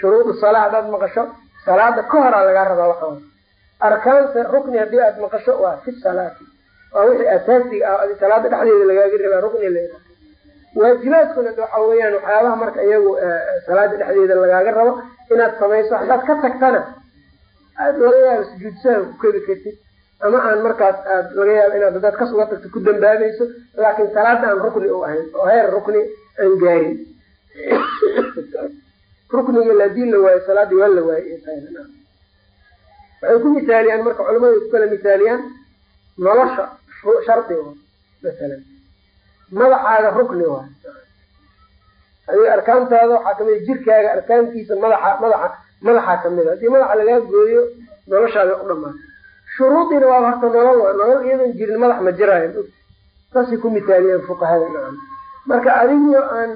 Shuruudu salaa haddaad maqasho salaada ka horaa lagaa rabaa waxaa arkaanta rukni haddii aad maqasho waa fi salaati. Waa wixii asaasiga ah salaada dhexdeeda lagaaga rabaa rukni la waajibaadkuna waxa weeyaan waxyaabaha marka iyagu salaada dhexdeeda lagaaga rabo inaad samayso haddaad ka tagtana aad laga yaabo sujuudsaha ku kedi kartid. Ama aan markaas aad laga yaabo inaad haddaad kasuga tagto ku dambaabayso laakiin salaada aan rukni u ahayn oo heer rukni aan gaarin. Rukniga haddii la waayo salaadii waa la waayo waxay ku misaaliyaan marka culamadu ku kala misaaliyaan nolosha shardi masalan madaxaaga rukni waay. Adiga arkaantaada waxaa ka mid jirkaaga arkaantiisa madaxa madaxa madaxaa ka mid a haddii madaxa lagaa gooyo noloshaada u dhamaata shuruudiina waa horta nolol waa nolol iyadan jirin madax ma jiraayan saasay ku misaaliyeen fuqahada nacam marka adigio aan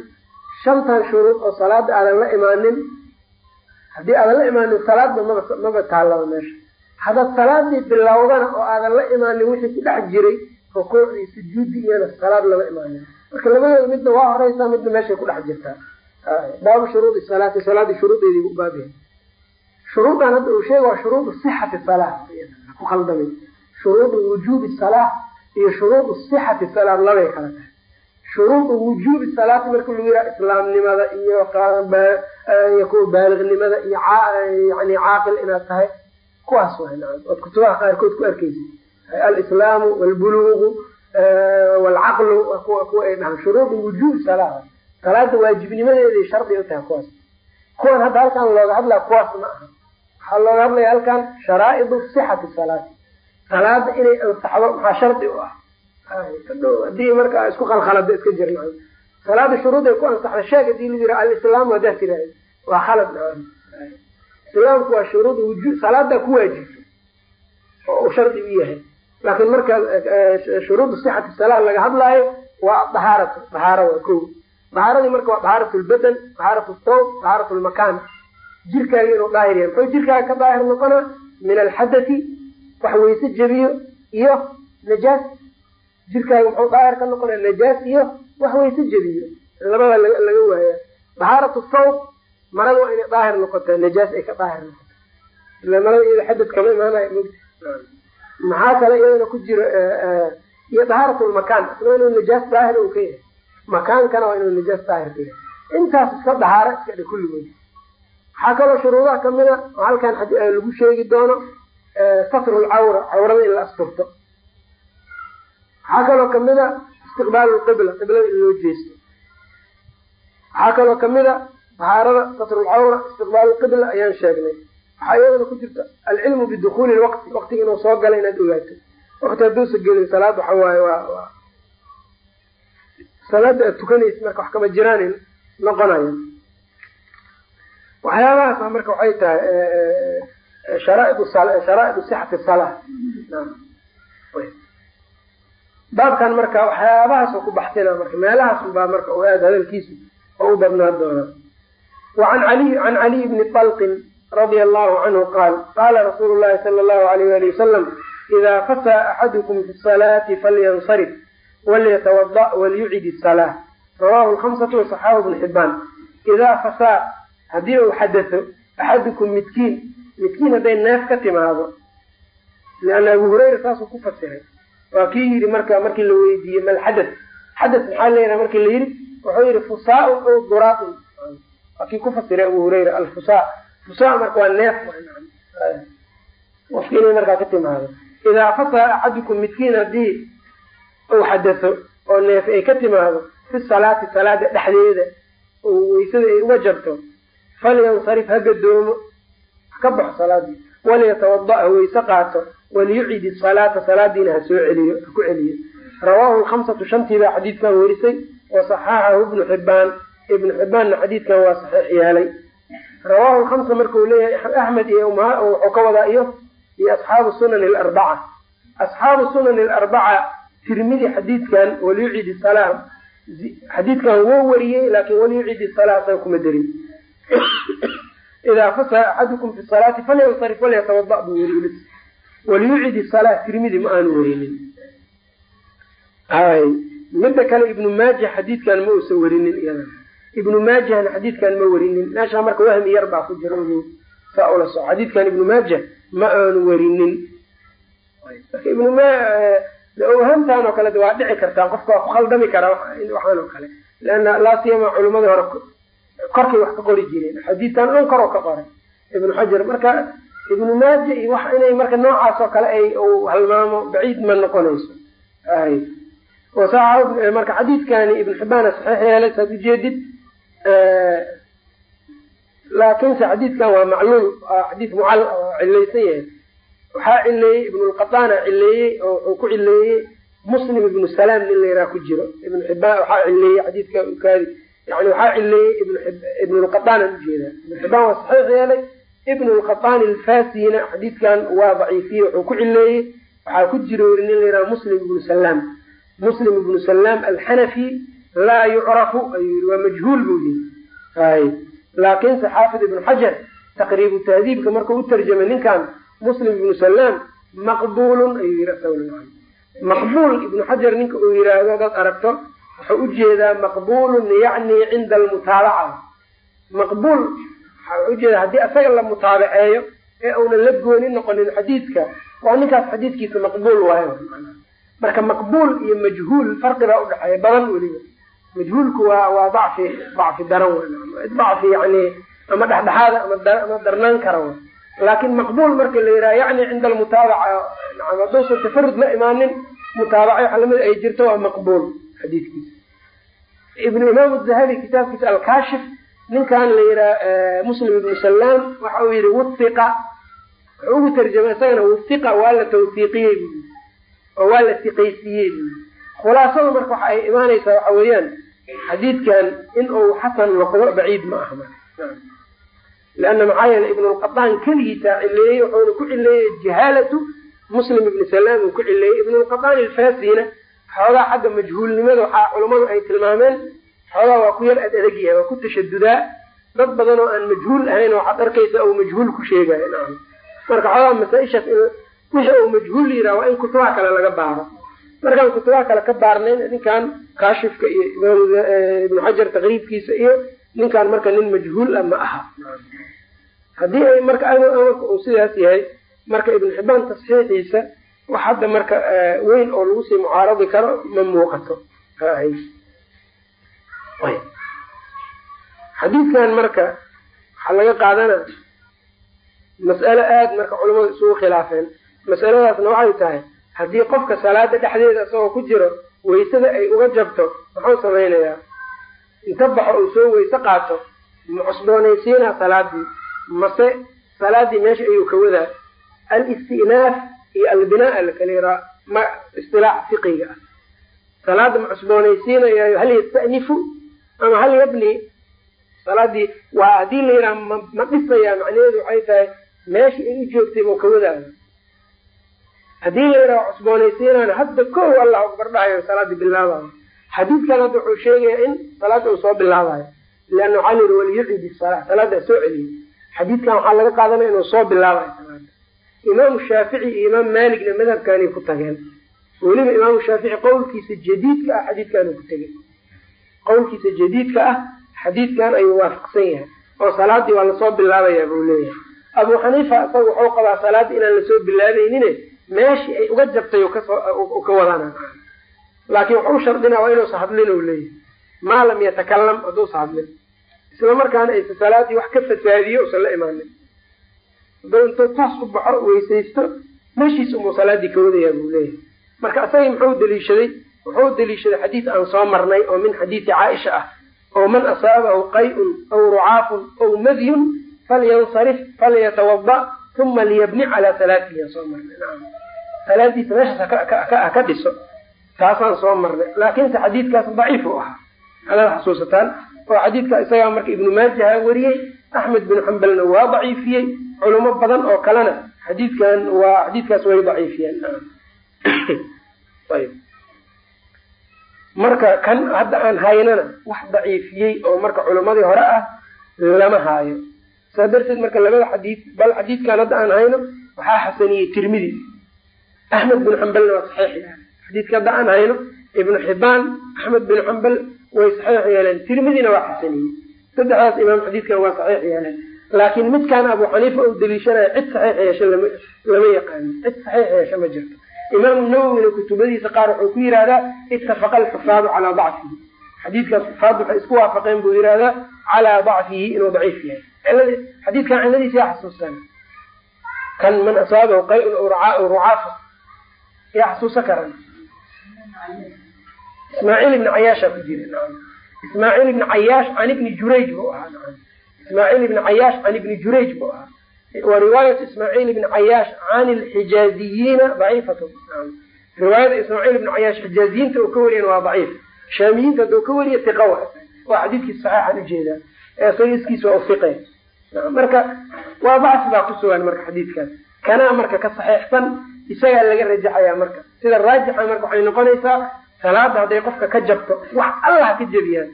shantan shuruud oo salaada aadan la imaanin haddii aadan la imaanin salaadba maba maba taallaba meesha. Haddaad salaadii bilowdana oo aadan la imaanin wixii ku dhex jiray rukuucdii sujuudi iyana salaad lama imaanin. Marka labadooda midna waa horeysaa midna meeshay ku dhex jirtaa baabu shuruudi salaati salaadii shuruudeedii bu baabyahay shuruudan hadda uu sheega waa shuruudu sixati salaa ku khaldamay. Shuruudu wujuubi salaa iyo shuruudu sixati salaad labay kala tahay. Shuruudu wujuubi salaati marka lagu yidhaha islaamnimada iyo iyo kuwa baalignimada iyo yani caaqil inaad tahay. Kuwaas nacam. Ood kutubaha qaarkood ku arkeysa alislaamu walbuluugu walcaqlu kuwa ay dhahaan shuruudu wujuubi salaa salaada waajibnimadeeday shardi u tahay kuwaas kuwan hadda halkan looga hadlaya kuwaas ma aha waxaa looga hadlaya halkan sharaa'idu sixati salaati salaada inay ansaxdo maxaa shardi u ah haddii markaa isku khalkhalada iska jirna salaada shuruud ay ku ansaxda sheeg haddii la yira alislaam hadaa tiraahda waa khalad islaamku waa shuruud wujuud salaadaa ku waajibto oo uu shardi u yahay laakiin marka shuruudu sixati salaa laga hadlaayo waa dahaaratu dahaara waa ko dahaaradii marka waa dahaaratu lbadan dahaaratu thawb dahaaratu lmakaan jirkaaga inuu daahir yahay. Muxuu jirkaaga ka daahir noqona min alxadati wax weyse jebiyo iyo najaas. Jirkaaga muxuu daahir ka noqonaya najaas iyo wax weyse jebiyo. Labada laga waaya dahaaratu thawb marada waa inay daahir noqota najaas ay ka daahir noqoto ila marada iyada xadad kama imaanayo mugta maxaa kale iyadana ku jiro iyo dahaaratu lmakaan isna inuu najaas daahir uu ka yahay. Makaankana waa inuu najaas daahir ka yahay. Intaas iska dahaaro iska dhe kulligood waxaa kaloo shuruudaha kamida oo halkan lagu sheegi doono satru lcawra cawrada in la asturto. Waxaa kaloo kamida istiqbaalu lqibla qiblada in loo jeesto. Waxaa kaloo kamida dahaarada satru lcawra istiqbaalu lqibla ayaan sheegnay waxaa iyadana ku jirta? Alcilmu bidukuuli lwaqti waqtiga inuu soo gala inaad ogaato. Waqti hadduusa gelin salaad waxa waaye waa salaada aad tukanaysa marka wax kama jiraan noqonaya waxyaabahaas marka waxay tahay sharaa'idu sixati salaa baabkan marka waxyaabahaas oo ku baxsina marka meelahaas baa marka u aad hadalkiisu oo u badnaan doonaa. Wacan ali can caliy bni talqin radia allahu canhu qaal qaala rasuulu llahi sala allahu alayh ali wasalam idaa fasaa axadukum fi salaati falyansarif walyatawada walyucid isalaa rawahu lhamsatu wasaxaabu bnu xibaan idaa fasaa haddii uu xadaso axadukum midkiin midkiin hadday neef ka timaado. Lianna abu hurayra saasuu ku fasiray. Waa kii yidhi marka markii la weydiiyey malxadad xadad maxaa leeyaha markii la yidhi? Wuxuu yidhi fusaaun ow duraaun. Waa kii ku fasiray abu hurayra alfusaa fusaa marka waa neef qofki inay markaa ka timaado. Idaa fasaa axadukum midkiin haddii uu xadaso oo neef ay ka timaado fi salaati salaada dhexdeeda oo weysada ay uga jabto falyansarif ha gadoomo ka baxo salaadii. Walyatawada ha weyse qaato waliyucid isalaata salaadiina ha soo celiyo ha ku celiyo. Rawaahu lhamsatu shantiibaa xadiidkan werisay wasaxaxahu ibnu xibaan ibnu xibaanna xadiidkan waa saxiix yeelay rawaahu lhamsa markau leeyahay axmed iyo wuxuu ka wadaa iyo iyo asxaabu sunan alarbaca. Asxaabu sunan alarbaca tirmidi xadiidkan waliyucid isalaam xadiidkan wou wariyey laakin waliyucid isalaa asaga kuma derin idaa fasaha axadukum fi salaati falyansarif walyatawada buu weri waliyucid isalaa tirmidi ma aanu werinin midda kale ibnu maaja xadiidkan ma uusan werinin iyada ibnu maajahna xadiidkan ma werinin meeshaa marka wahmi yar baa ku jira saa ula soco xadiidkan ibnu maaja ma aanu werinin awhamtaan oo kale waa dhici kartaa qofka waa ku khaldami karaa waxaan oo kale. Leanna laasiyama culimadii hore korkay wax ka qori jireen xadiidkan dhan koroo ka qoray. Ibnu xajar marka ibnu maaja iyo wax inay marka noocaas oo kale ay halmaamo baciid ma noqonayso. Marka xadiidkani ibnu xibaana saxiix yeelay saad ujeedid laakinse xadiidkan waa macluul xadiid mucal cilaysan yahay waxaa cileeyey ibnulqatana cileeyey oo ku cileeyey muslim ibnu salaam nin layraa ku jiro. Ibnu xibaan waxaa cileeyey xadiidka ukaadi yani waxaa cileeyey ibnulqatana u jeedaa xibaan waa saxiix yeelay. Ibnulqatani alfasina xadiidkan waa daciifiye wuxuu ku cileeyey waxaa ku jira weri nin layraa muslim ibnu salaam. Muslim ibnu salaam alxanafi laa yucrafu ayuu yii waa majhuul buu yihi hay laakinse xaafid ibnu xajar taqriibu tahdiibka markuu u tarjamay ninkan muslim ibnu salaam maqbulun ayuu yii maqbuul ibnu xajar ninka uu yiraahdo dad aragto wuxuu u jeedaa maqbulun yacni cinda almutaabaca. Maqbuul waxaa ujeeda haddii asaga la mutaabaceeyo ee uunan la gooni noqonin xadiidka waa ninkaas xadiidkiisa maqbuul waayo marka maqbuul iyo majhuul farqi baa udhexeeya badan weliba majhuulku waa waa dacfi dacfi daran dacfi yani ama dhexdhexaada ama darnaan kara laakin maqbuul marka la yidhaha yani cinda almutaabaca hadduusan tafarud la imaanin mutaabaca waxa la mid ay jirto waa maqbuul xadiidkiisa. Ibnu imaam zahabi kitaabkiisa alkashif ninkan la yidhaha muslim ibnu salaam waxa uu yihi wuthiqa wuxuu ugu tarjamay isagana wuthiqa waa la tawfiiqiyey oo waa la siqaysiiyey khulaasadu marka waxa ay imaanaysaa waxa weeyaan xadiidkan in uu xasan noqdo baciid ma aha leanna maxaa yeele ibnulqataan keligiisaa cileeyey wuxuuna ku cileeyey jahaalatu muslim ibni salaam uu ku cileeyey ibnulqataan ilfasina xoogaa xagga majhuulnimada waxaa culammadu ay tilmaameen xoogaa waa ku yar ad adag waa ku tashadudaa. Dad badan oo aan majhuul ahayn waxaad arkaysa uu majhuul ku sheegayo marka xoogaa masaa-ishaas wixii uu majhuul yiraa waa in kutubaha kale laga baaro markaan kutubaha kale ka baarnayn ninkan kaashifka iyo ibnu xajar taqriibkiisa iyo ninkan marka nin majhuul ah ma aha. Haddii ay marka amarka uu sidaas yahay marka ibnu xibaan tasxiixiisa wax hadda marka weyn oo lagu sii mucaaradi karo ma muuqato. Xadiidkan marka waxaa laga qaadana mas'alo aada marka culamadu isugu khilaafeen. Masaladaasna waxay tahay haddii qofka salaada dhexdeeda isagoo ku jiro waysada ay uga jabto muxuu samaynayaa? Inta baxo uu soo weyse qaato ma cusboonaysiinaa salaadii? Mase salaadii meesha ayuu ka wadaa? Alistinaaf iyo albinaa lakala yaraa ma istilaax fiqiga ah. Salaada ma cusboonaysiinayayo hal yastanifu ama hal yabni salaadii waa haddii la yidhaha ma dhisayaa macnaheedu waxay tahay meesha ay u joogtay buu ka wadaayo haddii la yidhaha cusboonaysiinaan hadda kow allah akbar dhahayo salaadii bilaabayo. Xadiidkan hadda wuxuu sheegayaa in salaada uu soo bilaabayo. La yidhi waliyucid isala salaada soo celiyo xadiidkan waxaa laga qaadanaya inuu soo bilaabayo salaada imaamu shaafici iyo imaam maaligna madhabkaanay ku tageen. Weliba imaamu shaafici qowlkiisa jadiidka ah xadiidkan uu ku tegay qowlkiisa jadiidka ah xadiidkan ayuu waafaqsan yahay. Oo salaadii waa la soo bilaabayaa buu leeyahay. Abu xaniifa isaga wuxuu qabaa salaadii inaan la soo bilaabeynine meeshii ay uga jabtay ka wadana laakiin wuxuu shardinaa waa inuusa hadlin u leeyahay. Maa lam yatakalam hadduusa hadlin isla markaana aysa salaadii wax ka fasaadiyo usan la imaanin. Haduu intuu taas u baxo weysaysto meeshiis umuu salaadii ka wadayaa buu leeyahay. Marka isagii muxuu daliishaday wuxuu daliishaday xadiis aan soo marnay oo min xadiisi caaisha ah. Oo man asaabahu qay-un aw rucaafun aw madyun falyansarif falyatawada uma liyabni calaa salaatihi aan soo marnay naam salaadiisa meeshaas ha ka dhiso taasaan soo marnay laakiinse xadiidkaas daciif u ahaa hadaad xasuusataan oo xadiidka isagaa marka ibnu maajaha wariyey axmed bin xambalna waa daciifiyey culimo badan oo kalena xadiidkan waa xadiidkaas way daciifiyeen marka kan hadda aan haynana wax daciifiyey oo marka culimadii hore ah lama haayo saa darteed marka labada xadiid bal xadiidkan hadda aan hayno waxaa xasaniyey tirmidi. Axmed bin xambalna waa saxiix yahay. Xadiidka hadda aan hayno ibnu xibaan axmed bin xambal way saxiix yeeleen. Tirmidina waa xasaniyey. Saddexdaas imaam xadiidkan waa saxiix yeeleen. Laakiin midkaan abu xaniifa uu daliishanaya cid saxiix yeesha lama yaqaano. Cid saxiix yeesha ma jirto. Imaamu nawowina kutubadiisa qaar wuxuu ku yihahdaa ittafaqa alxufaadu calaa dacfihi. Xadiidkaas xufaad waxay isku waafaqeen buu yihahdaa calaa dacfihi inuu daciif yahay xadiidkan ciladiisa yaa xasuustan kan man asaabahu qay-un aw rucaafa yaa xasuusa karan. Ismaaciil ibni cayaashaa ku jira ismaaciil ibni cayaash can ibni jurayj buu ahaa ismaaciil ibni cayaash can ibni jurayj buu ahaa. Wa riwaayatu ismaaciil ibni cayaash can ilxijaaziyiina daciifatu riwaayada ismaaciil ibni cayaash xijaaziyiinta uu ka wariyana waa daciif. Shaamiyiinta hadduu ka wariya iqa wa waa xadiidkiis saxiixan u jeedaa ee isaga iskiis waa marka waa dacfi baa ku sugan marka xadiidkaas. Kanaa marka ka saxiixsan isagaa laga rajaxayaa marka. Sida raajixa marka waxay noqonaysaa salaada hadday qofka ka jabto wax allah ka jebiyaan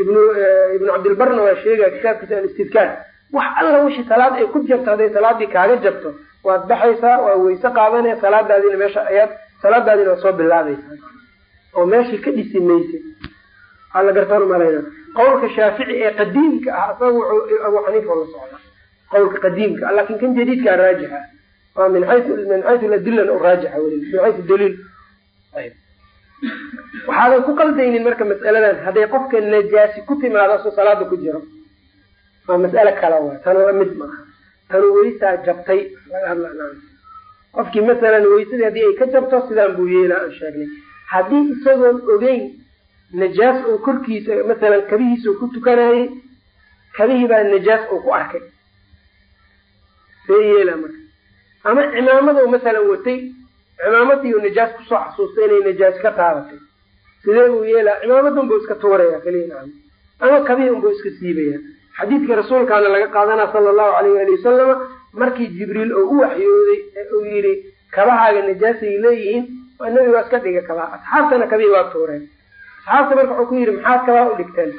ibnu ibnu cabdilbarna waa sheegaya kitaabkiisa alistidkaar. Wax alla wixii salaad ay ku jabto hadday salaadii kaaga jabto waad baxaysaa waa weyse qaadanaya salaadaadiina meesha ayaad salaadaadiina waad soo bilaabaysaa. Oo meeshii ka dhisi maysa aa la gartaan umalayna qowlka shaafici ee qadiimka ah isaga wuxuu abu xaniifa la socda qowlka qadiimka ah laakin kan jadiidkaa raajixa waa min min xayu ladilana u raajixa weli min xayu daliil. Waxaadan ku qaldaynin marka mas'aladan hadday qofka najaasi ku timaado soo salaada ku jiro waa mas'ale kala waa tan la mid maaha tanu weysaa jabtay laga hadla qofkii masalan weysadii haddii ay ka jabto sidaan buu yeelaa aan sheegnay. Haddii isagoon ogeyn najaas uu korkiisa masalan kabihiisa ku tukanayay kabihii baa najaas uu ku arkay. See yeela marka. Ama cimaamadu masalan watay cimaamadii uu najaas ku soo xasuustay inay najaas ka taabatay. Sidee buu yeelaa? Cimaamadan buu iska tuuraya kaliya nacam. Ama kabihii unbuu iska siibaya. Xadiidkii rasuulkaana laga qaadanaa sala allahu alayh ali wasalama markii jibriil oo u waxyooday ee uu yidhi kabahaaga najaasay leeyihiin waa nebigaa iska dhiga kabaha asxaabtana kabihii waa tuureen asxaabta marka wuxuu ku yidhi maxaad kabaha u dhigteen?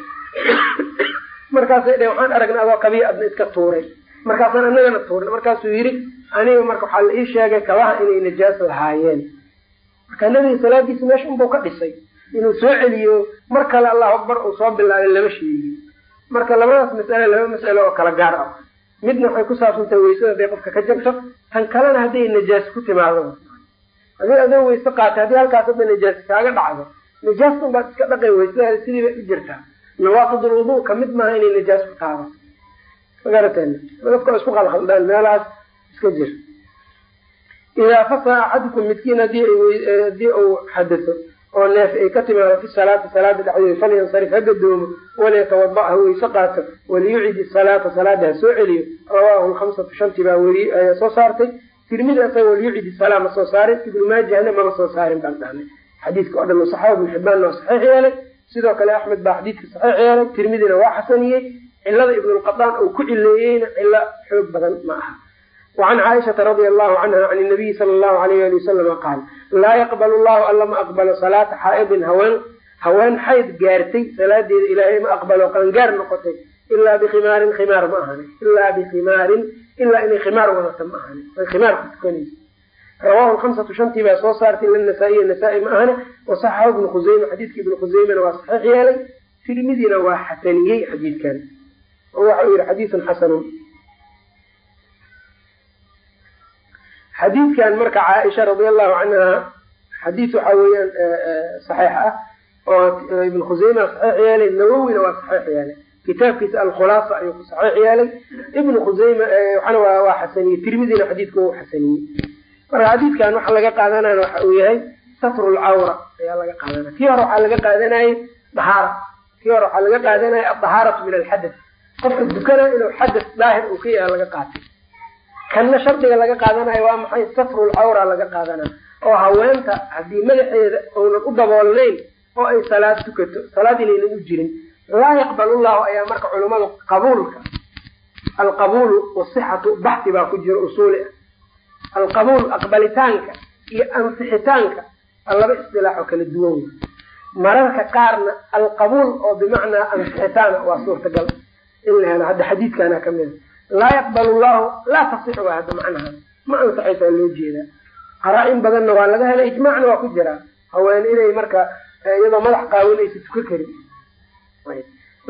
Markaasay dheen waxaan aragnay adoo kabihi adna iska tuuray. Markaasaan anagana tuurnay. Markaasuu yidhi aniga marka waxaa la ii sheegay kabaha inay najaas lahaayeen. Marka nebiga salaadiisa meesha unbuu ka dhisay. Inuu soo celiyo mar kale allahu akbar uu soo bilaabay lama sheegin marka labadaas mas'ale laba mas'alo oo kala gaar ah. Midna waxay ku saabsantahay weysada hadday qofka ka jabto tan kalena hadday najaas ku timaado. Hadii adoo weyse qaatay haddii halkaas hadda najaas kaaga dhacdo najaastan baad iska dhaqay weysadaada sidii bay u jirtaa nawaaqidul wudu ka mid maaha inay najaas ku taabo magarateen dadka isku qalkhaldaan meelahaas iska jir. Idaa fasaa axadukum midkiin haddii haddii uu xadato oo neef ay ka timaado fi salaati salaada dhexdeeda falyansarif ha gadoomo waliyatawada ha weyse qaato waliyucid salaata salaada ha soo celiyo. Rawaahu lhamsatu shantii baa weriye ayaa soo saartay. Tirmidi asaga waliyucid salaa ma soo saarin ibnu maajahna mama soo saarin baan dhahnay xadiidka o dhan saxaaba ibnu xibbaanna waa saxiix yeelay. Sidoo kale axmed baa xadiidka saxiix yeelay. Tirmidina waa xasaniyey. Cilada ibnulqadaan uu ku cileeyeyna cilo xoog badan ma aha. Wacan caaishata radia allahu canha can nabiyi sala allahu alayh ali wasalama qaal laa yaqbal llahu alla ma aqbalo salaata xaaidin haween haween xayd gaartay salaadeeda ilaahay ma aqbalo qangaar noqotay. Ilaa bikhimaarin khimaar ma ahani. Ilaa bikhimaarin ilaa inay khimaar wadata ma ahani. Ay khimaar ku tukanaysa rawahu lhamsatu shantii baa soo saartay linasaa-iya nasaa-i ma ahane wasaxaxu ibnu khuseyma xadiidka ibnu khuseymana waa saxiix yeelay tirmidina waa xasaniyey xadiidkan oo waxa uu yihi xadiisun xasanun xadiidkan marka caaisha radia allahu canha xadiis waxa weeyaan saxiix ah oo ibn khuseyma saxiix yeelay nawowina waa saxiix yeelay kitaabkiisa alkhulaasa ayuu saxiix yeelay ibnu khuseyma waxana waa xasaniyey tirmidina xadiidka u xasaniyey marka xadiidkan waxa laga qaadanaya waxa uu yahay satru lcawra ayaa laga qaadanaya. Kii hore waxaa laga qaadanayay dahaara. Kii hore waxaa laga qaadanaya adahaaratu min alxadath qofka dukanaa inuu xadath daahir uu ka yaha laga qaatay. Kanna shardiga laga qaadanayo waa maxay? Satru lcawra laga qaadanaya. Oo haweenta haddii madaxeeda uunan u daboolnayn oo ay salaad tukato salaad inaynan u jirin laa yaqbal llahu ayaa marka culimmadu qabuulka alqabuulu wasixatu baxdi baa ku jira usuuli ah alqabuul aqbalitaanka iyo ansixitaanka laba istilaaxoo kala duwan. Wey mararka qaarna alqabuul oo bimacnaa ansixitaana waa suurtagal. In la helo hadda xadiidkaana kamida laa yaqbal llahu laa tasixu waa hadda macnaha. Ma ansaxaysaa loo jeedaa. Qaraa-in badanna waa laga helay ijmaacna waa ku jiraa haween inay marka iyadoo madax qaawanaysa tuka karin.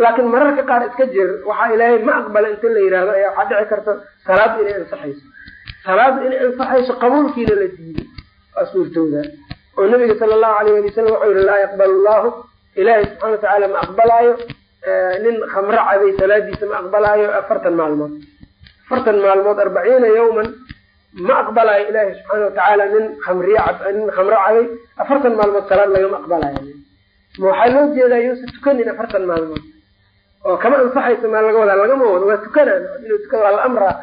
Laakiin mararka qaar iska jir waxaa ilaahay ma aqbala inta la yihahdo ayaa waxaa dhici karta salaadu inay ansaxayso salaadu inay ansaxayso qabuulkiina la diiday. Waa suurtooda oo nabiga sala allahu alayh ali wasalam wuxuu yihi laa yaqbal llahu ilaahay subxana watacaala ma aqbalaayo. Nin khamro cabay salaadiisa ma aqbalaayo afartan maalmood. Afartan maalmood arbaciina yawman ma aqbalaayo ilaahi subxaana watacaala nin khamriy nin khamro cabay afartan maalmood salaad lagama aqbalayo ma waxaa loo jeedaa yuusa tukanin afartan maalmood. Oo kama ansaxaysa maa laga wadaa lagama wado waa tukanaan. Inuu tukada waa la amraa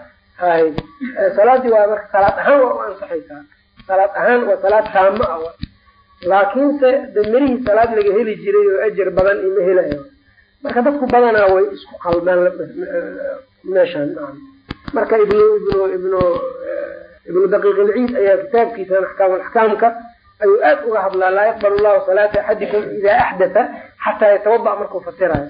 salaadii waa marka salaad ahaan waa u ansaxaysaa. Salaad ahaan waa salaad taamo ah laakiinse mirihii salaad laga heli jiray oo ajar badan ima helayo. Marka dadku badanaa way isku qaldaan meeshaan marka ibnu ibnu ibnu ibnu daqiiq ilciid ayaa kitaabkiisa axkaam axkaamka ayuu aad uga hadlaa laa yaqbal llahu salaata axadikum idaa axdatha xataa yatawada markuu fasirayo.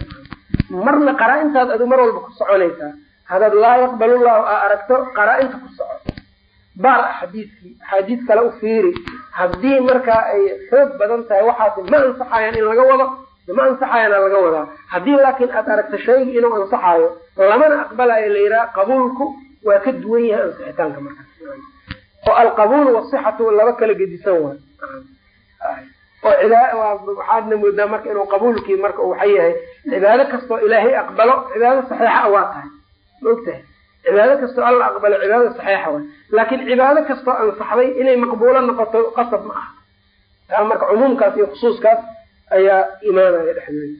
Marna qaraa-intaad adu mar walba ku soconaysaa hadaad laa yaqbal llahu aragto qaraa-inta ku soco baar axaadiiskii axaadiis kale u fiiri. Haddii markaa ay xoog badan tahay waxaasi ma ansaxayaan in laga wado ma ansaxayaana laga wadaa haddii laakiin aad aragto shaygi inuu ansaxayo lamana aqbalayo la yidhaha qabuulku waa ka duwan yahay ansixitaanka markaas oo alqabuul wasixatu laba kala gedisan waay. Waxaadna moodaa marka inuu qabuulkii marka uu waxa yahay cibaado kastoo ilaahay aqbalo cibaado saxiixa waa tahay ma og tahay cibaado kastoo alla aqbalo cibaado saxiixa waay laakiin cibaado kastoo ansaxday inay maqbuulo noqoto qasab ma aha. Taa marka cumuumkaas iyo khusuuskaas ayaa imaanaya dhexdooda.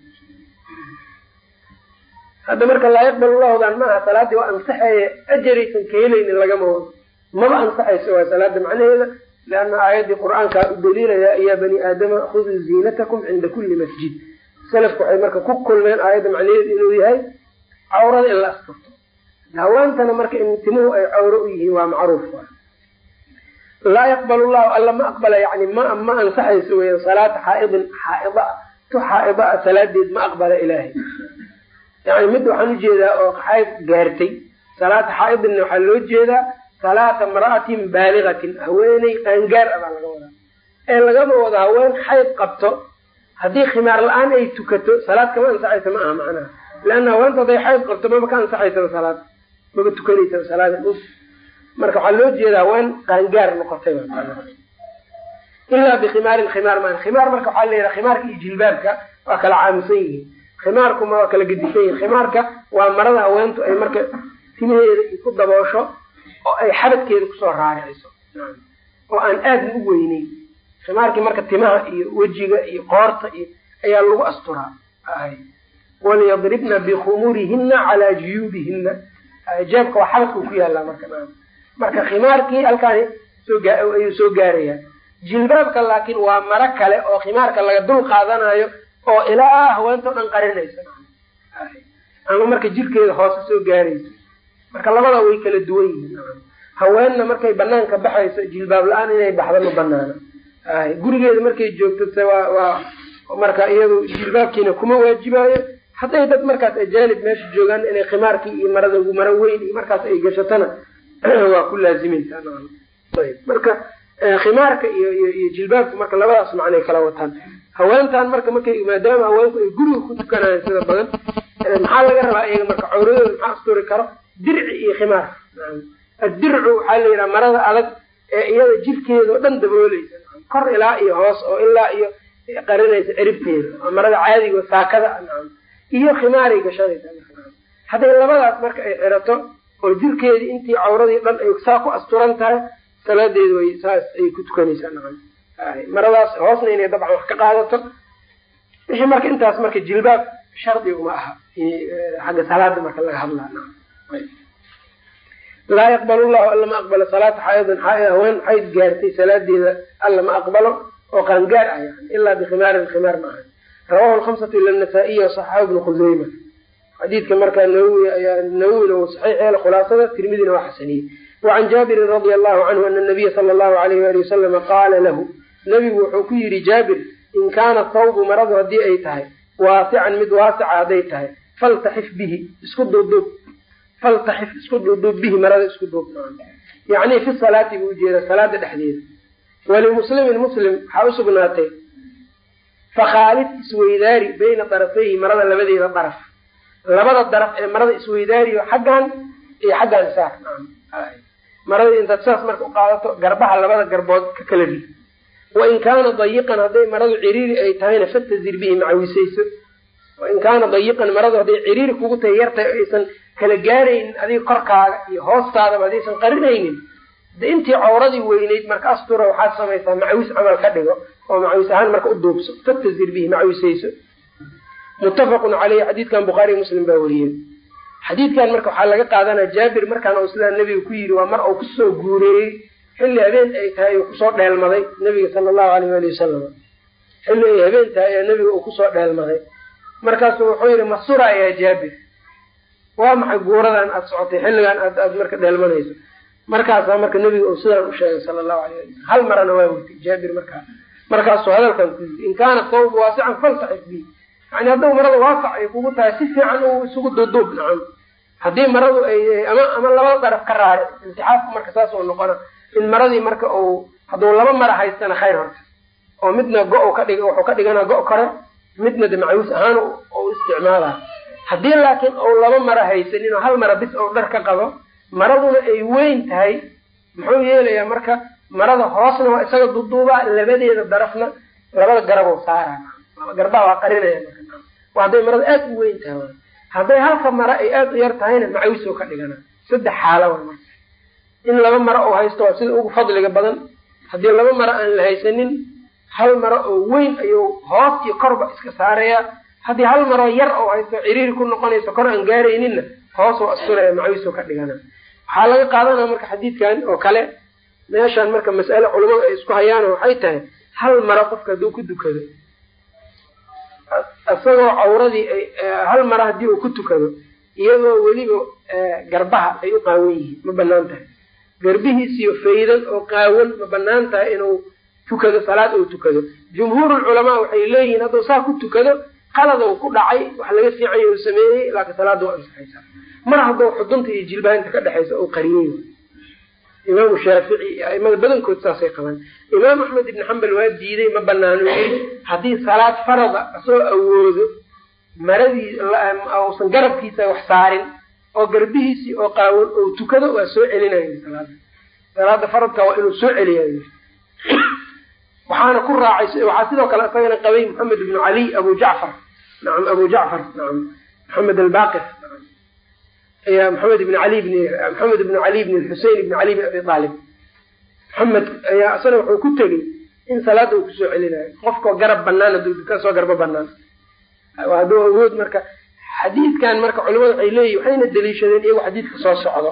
Hadda marka laa yaqbal llahudan maaha salaadii waa ansaxeeye ajaraysan ka helaynin lagama wado. Maba ansaxayso waa salaada macnaheeda leanna aayaddii qur'aankaa u daliilaya yaa bani aadama khuduu ziinatakum cinda kulli masjid. Salafku waxay marka ku kulmeen aayadda macnaheedu inuu yahay cawrada in la asturto haweentana marka in timuhu ay cawro u yihiin waa macruuf. Laa yaqbal llahu alla ma aqbala yani ma ma ansaxayso weya salaata xaaidin xaaida tu xaaida a salaadeed ma aqbala ilaahay. Yani mid waxaan u jeedaa oo xayd gaartay salaata xaaidinna waxaa loo jeedaa salaata imra'atin baaligatin haweeney qaangaar a baa laga wadaa. Ee lagama wado haween xayd qabto haddii khimaar la'aan ay tukato salaad kama ansaxaysa ma aha macnaha. Leanna haweenta haday xayd qabto maba ka ansaxaysaba salaad maba tukanaysa salaad marka waxaa loo jeeda haween qaangaar noqotay ilaa bikimaarin khimaar maan khimaar marka waxaa la yidhaha khimaarka iyo jilbaabka waa kala caamusan yihiin. Khimaarkuma waa kala gedisan yihiin khimaarka waa marada haweentu ay marka timaheeda ku daboosho oo ay xabadkeeda ku soo raariciso oo aan aadna u weyneyn. Khimaarkii marka timaha iyo wejiga iyo qoorta iyo ayaa lagu asturaa. Waliyadribna bikhumurihina calaa juyuubihina jeebka waa xabadka ku yaallaa marka marka khimaarkii halkaani ayuu soo gaarayaa jilbaabka laakiin waa maro kale oo khimaarka laga dul qaadanayo oo ilaa haweento dhan qarinaysa. Ama marka jirkeeda hoose soo gaaraysa. Marka labada way kala duwan yihiin haweenna markay banaanka baxayso jilbaab la'aan inay baxda ma banaana gurigeeda markay joogto se waa waa marka iyadu jilbaabkiina kuma waajibayo hadday dad markaas ajaanib meesha joogaan inay khimaarkii iyo marada maro weyn iyo markaas ay gashatana waa ku laazimaysaa marka khimaarka iyo iyo jilbaabka marka labadaas macnay kala wataan. Haweentan marka markay maadaama haweenku ay guriga ku tukanayan sida badan maxaa laga rabaa iyaga marka cawradooda maxaa asturi karo? Dirci iyo khimaar. Addircu waxaa la yidhaha marada adag ee iyada jirkeeda oo dhan dabooleysa. Kor ilaa iyo hoos oo ilaa iyo qarinaysa ciribteeda marada caadiga saakada iyo khimaaray gashadaysa hadday labadaas marka ay xirato oo jirkeedii intii cawradii dhan ay saa ku asturan tahay salaadeeda way saas ay ku tukanaysaa maradaas hoosna inay dabcan wax ka qaadato. Wixii marka intaas marka jilbaab shardi uma aha. Xagga salaada marka laga hadlaa laa yaqbal llahu alla ma aqbalo salaata xaaidin haween xayd gaartay salaadeeda alla ma aqbalo oo qaangaar ah yani ilaa bikhimaarin khimaar ma aha rawahu lhamsatu ila nasaa-iya wasaxaxu ibnu khuseyma xadiidka markaa nawowi ayaa nawowina uu saxiix yeela khulaasada tirmidina waa xasaniyey wacan jaabirin radia allahu canhu ana nabiya sala allahu alayh wali wasalama qaala lahu nabigu wuxuu ku yidhi jaabir in kaana thawbu maradu haddii ay tahay waasican mid waasica hadday tahay faltaxif bihi isku duuduub faltaxif isku duuduub bihi marada isku duub. Yacni fi salaati buu ujeeda salaada dhexdeeda. Walimuslimin muslim waxaa usugnaatay fakhaalid isweydaari bayna darafayhi marada labadeeda daraf. Labada daraf ee marada isweydaariyo xaggan iyo xaggan saar. Marada intaad saas marka u qaadato garbaha labada garbood ka kala rid. Wain kaana dayiqan hadday maradu ciriiri ay tahayna fatazir bihi macawisayso. Wain kaana dayiqan maradu hadday ciriiri kugu tahay yartahay aysan kala gaaraynin adiga korkaaga iyo hoostaadaba haddaysan qarinaynin de intii cawradii weyneyd marka astura waxaad samaysaa macawis camal ka dhigo oo macawis ahaan marka u duubso. Fatazir bihi macawisayso muttafaqun caleyhi xadiidkan bukhaariy muslim baa weriyey xadiidkan marka waxaa laga qaadanaya jaabir markaan uu sidaa nebiga ku yidhi waa mar uu ku soo guureeyey xilli habeen ay tahay uu ku soo dheelmaday nebiga sala allahu aleyh ali wasalam xilli ay habeen tahay ayaa nebiga uu ku soo dheelmaday. Markaasu wuxuu yidhi masura yaa jaabir? Waa maxay guuradan aada socotay? Xilligan aad aad marka dheelmanayso markaasaa marka nebiga uu sidaan u sheegay sala allahu aleyh ali hal marana waa wetay jaabir markaa markaasuu hadalkan ku yidhi in kaana sawbu waasican faltaxif bi. Yani hadduu marada waasac ay kugu tahay si fiican u isugu duuduub nacam. Haddii maradu ay ama ama labada daraf ka raare intixaafku marka saas noqona in maradii marka uu hadduu laba mara haystana khayr horta. Oo midna go- ka dhig wuxuu ka dhiganaa go- kore midna de macawis ahaan u isticmaalaa. Haddii laakiin uu laba mara haysanin oo hal mara bis ou dhar ka qabo maraduna ay weyn tahay muxuu yeelayaa marka marada hoosna waa isaga duduubaa labadeeda darafna labada garabou saaraa garbaha waa qarinaya marka. Hadday marada aad u weyn tahay hadday halka mara ay aada u yar tahayna macawisoo ka dhigana? Saddex xaalo wa marka. In laba maro oo haysto waa sida ugu fadliga badan. Haddii laba maro aan la haysanin hal maro oo weyn ayuu hoos iyo korba iska saarayaa. Haddii hal maroo yar oo haysto ciriiri ku noqonayso kor aan gaarayninna hoos oo asturaya macawisoo ka dhigana. Waxaa laga qaadanaya marka xadiidkan oo kale meeshaan marka mas'ale culamadu ay isku hayaano waxay tahay hal maro qofka hadduu ku dukado isagoo cawradii hal mara haddii uu ku tukado iyadoo weliba garbaha ay u qaawan yihiin ma bannaan tahay. Garbihiisiyo faydan oo qaawan ma bannaan tahay inuu tukado salaad uu tukado. Jumhuurulculamaa waxay leeyihiin hadduu saa ku tukado qaladou ku dhacay wax laga fiicanya uu sameeyey laakiin salaada waa ansaxaysaa mar hadduu xudunta iyo jilbahinta ka dhexaysa uu qariyey. Imaamu shaafici iyo aimada badankood saasay qabaan. Imaam axmed ibni xambal waa diiday ma banaano yii haddii salaad farada asoo awoodo maradii uusan garabkiisa wax saarin oo garbihiisii oo qaawan oo tukado waa soo celinayo salaada salaada faradka waa inuu soo celiyayo. Waxaana ku raacay waxaa sidoo kale isagana qabay maxamed ibnu cali abu jacfar. Nacam abu jacfar nacam maxamed albaqir maxamed ibn ali bn maxamed ibn cali bn xusein ibn cali bn abi aalib maxamed ayaa isana wuxuu ku tegey in salaada uu ku soo celinayo. Qofkao garab banaan hadduu ka soo garbo banaan hadduu awood marka xadiidkan marka culimadu waxay leeyihiin waxayna daliishadeen iyago xadiidka soo socdo.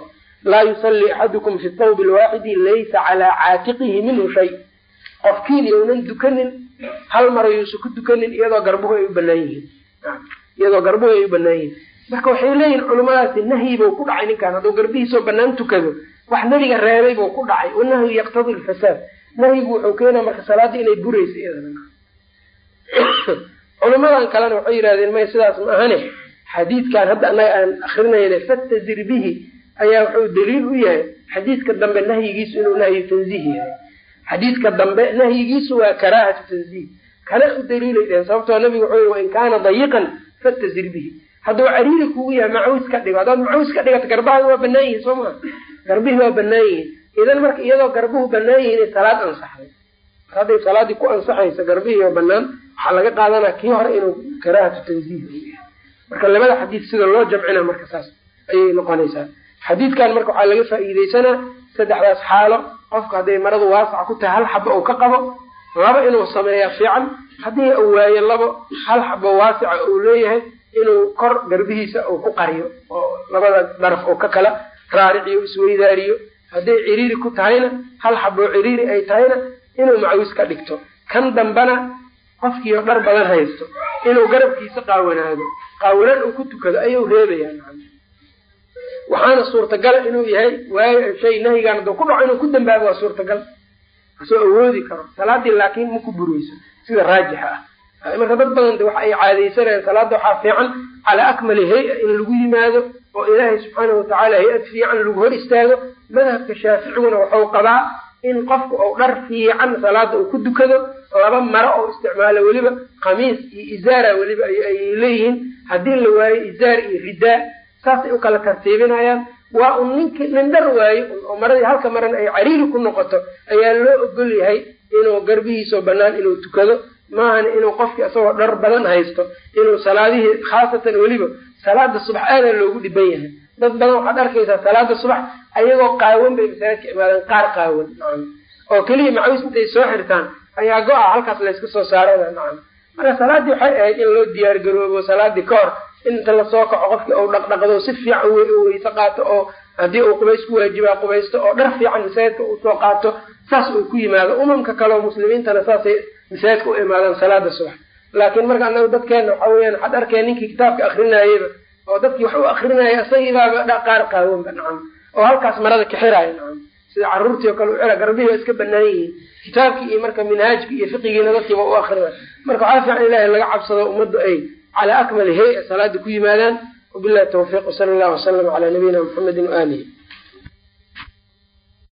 Laa yusalli axadukum fi thawb lwaaxidi laysa calaa caatiqihi minhu shay. Qofkiin younan dukanin hal mara yuusan ku dukanin iyadoo garbuhu ay u banaan yihiin. Iyadoo garbuhu ay u banaan yihiin marka waxay leeyihiin culimadaasi nahyi buu ku dhacay ninkaan. Hadduu garbihiisoo banaan tukado wax nabiga reebay buu ku dhacay. Wanahyu yaqtadi lfasaad nahyigu wuxuu keenaa marka salaada inay buraysa iyadana. Culimadan kalena waxay yidhahdeen may sidaas ma ahane? Xadiidkan hadda annaga aan akrinayna fatazir bihi. Ayaa wuxuu daliil u yahay. Xadiidka dambe nahyigiisu inuu nahyu tanziih yahay. Xadiidka dambe nahyigiisu waa karaahatu tanziih. Kana u daliilay dhehen sababtoo nabigu wuxuu yii wain kaana dayiqan fatazir bihi hadduu cariiri kugu yahay macawis ka dhigo. Haddaad macawis ka dhigato garbahaga waa banaan yihiin soo maa garbihii waa banaan yihiin idan marka iyadoo garbuhu banaan yihiin salaad ansaxday hadday salaadii ku ansaxaysa garbihii oo banaan waxaa laga qaadanaa kii hore inuu karaahatu tanziih marka labada xadiid sida loo jamcina marka saas ayay noqonaysaa. Xadiidkan marka waxaa laga faa'iideysanaa saddexdaas xaalo. Qofka hadday maradu waasaca ku tahay hal xabo uu ka qabo. Laba inuu sameeya fiican. Haddii uu waayo labo hal xabo waasica uu leeyahay inuu kor garbihiisa uu ku qariyo oo labada daraf uu ka kala raariciyo isweydaariyo hadday ciriiri ku tahayna hal xaboo ciriiri ay tahayna inuu macawis ka dhigto. Kan dambana qofkiio dhar badan haysto inuu garabkiisa qaawanaado qaawanaan uu ku tukado ayuu reebayaa waxaana suurtagala inuu yahay waayo shay nahyigaan hadduu ku dhaco inuu ku dambaabo waa suurtagal. Kasoo awoodi karo salaadii laakiin ma ku burayso sida raajixa ah marka dad badan waxa ay caadaysanayaan salaada waxaa fiican calaa akmali hay'a in lagu yimaado oo ilaahay subxaanahu watacaala hay'ad fiican lagu hor istaago. Madhabka shaaficiguna waxau qabaa in qofku uu dhar fiican salaada uu ku dukado laba maro oo isticmaalo weliba khamiis iyo izaara weliba ay leeyihiin. Haddii la waayo izaar iyo ridaa saasay u kala tartiibinayaan. Waa un nin dhar waayo oo maradii halka marana ay cariiri ku noqoto ayaa loo ogol yahay inuu garbihiisao banaan inuu tukado maahan inuu qofkii isagoo dhar badan haysto inuu salaadihii khaasatan weliba salaada subax aadaa loogu dhiban yahay. Dad badan waxaad arkaysaa salaada subax ayagoo qaawan bay masaajidka imaadeen qaar qaawan. Oo keliya macawis intay soo xirtaan ayaa go-a halkaas layska soo nacam. Marka salaaddii waxay ahayd in loo diyaar garoobo salaadii ka hor inta la soo kaco qofkii uu dhaqdhaqdo si fiican weyse qaato oo haddii uu qubays ku waajibaa qubaysto oo dhar fiican masaajidka uu soo qaato saas uu ku yimaado. Umamka kale oo muslimiintana saasay masaajidka u imaadaan salaada subax. Laakiin marka anaga dadkeena waxa weyaan waxaad arkaya ninkii kitaabka akrinayaba oo dadkii wax u akrinaya isagiibaaba qaar qaawanba nacam. Oo halkaas marada kaxiraya nacam. Sida caruurtii oo kale u xira garbihii waa iska banaan yihiin. Kitaabkii iyo marka minhaajkii iyo fiqigiina dadkiiba u akrinaya marka waxaa fiican ilahi laga cabsado ummaddu ay calaa akmali hay'a salaada ku yimaadaan. Wabillahi tawfiiq wsala allahu wasalam calaa nabiyina muxamedin waaalihi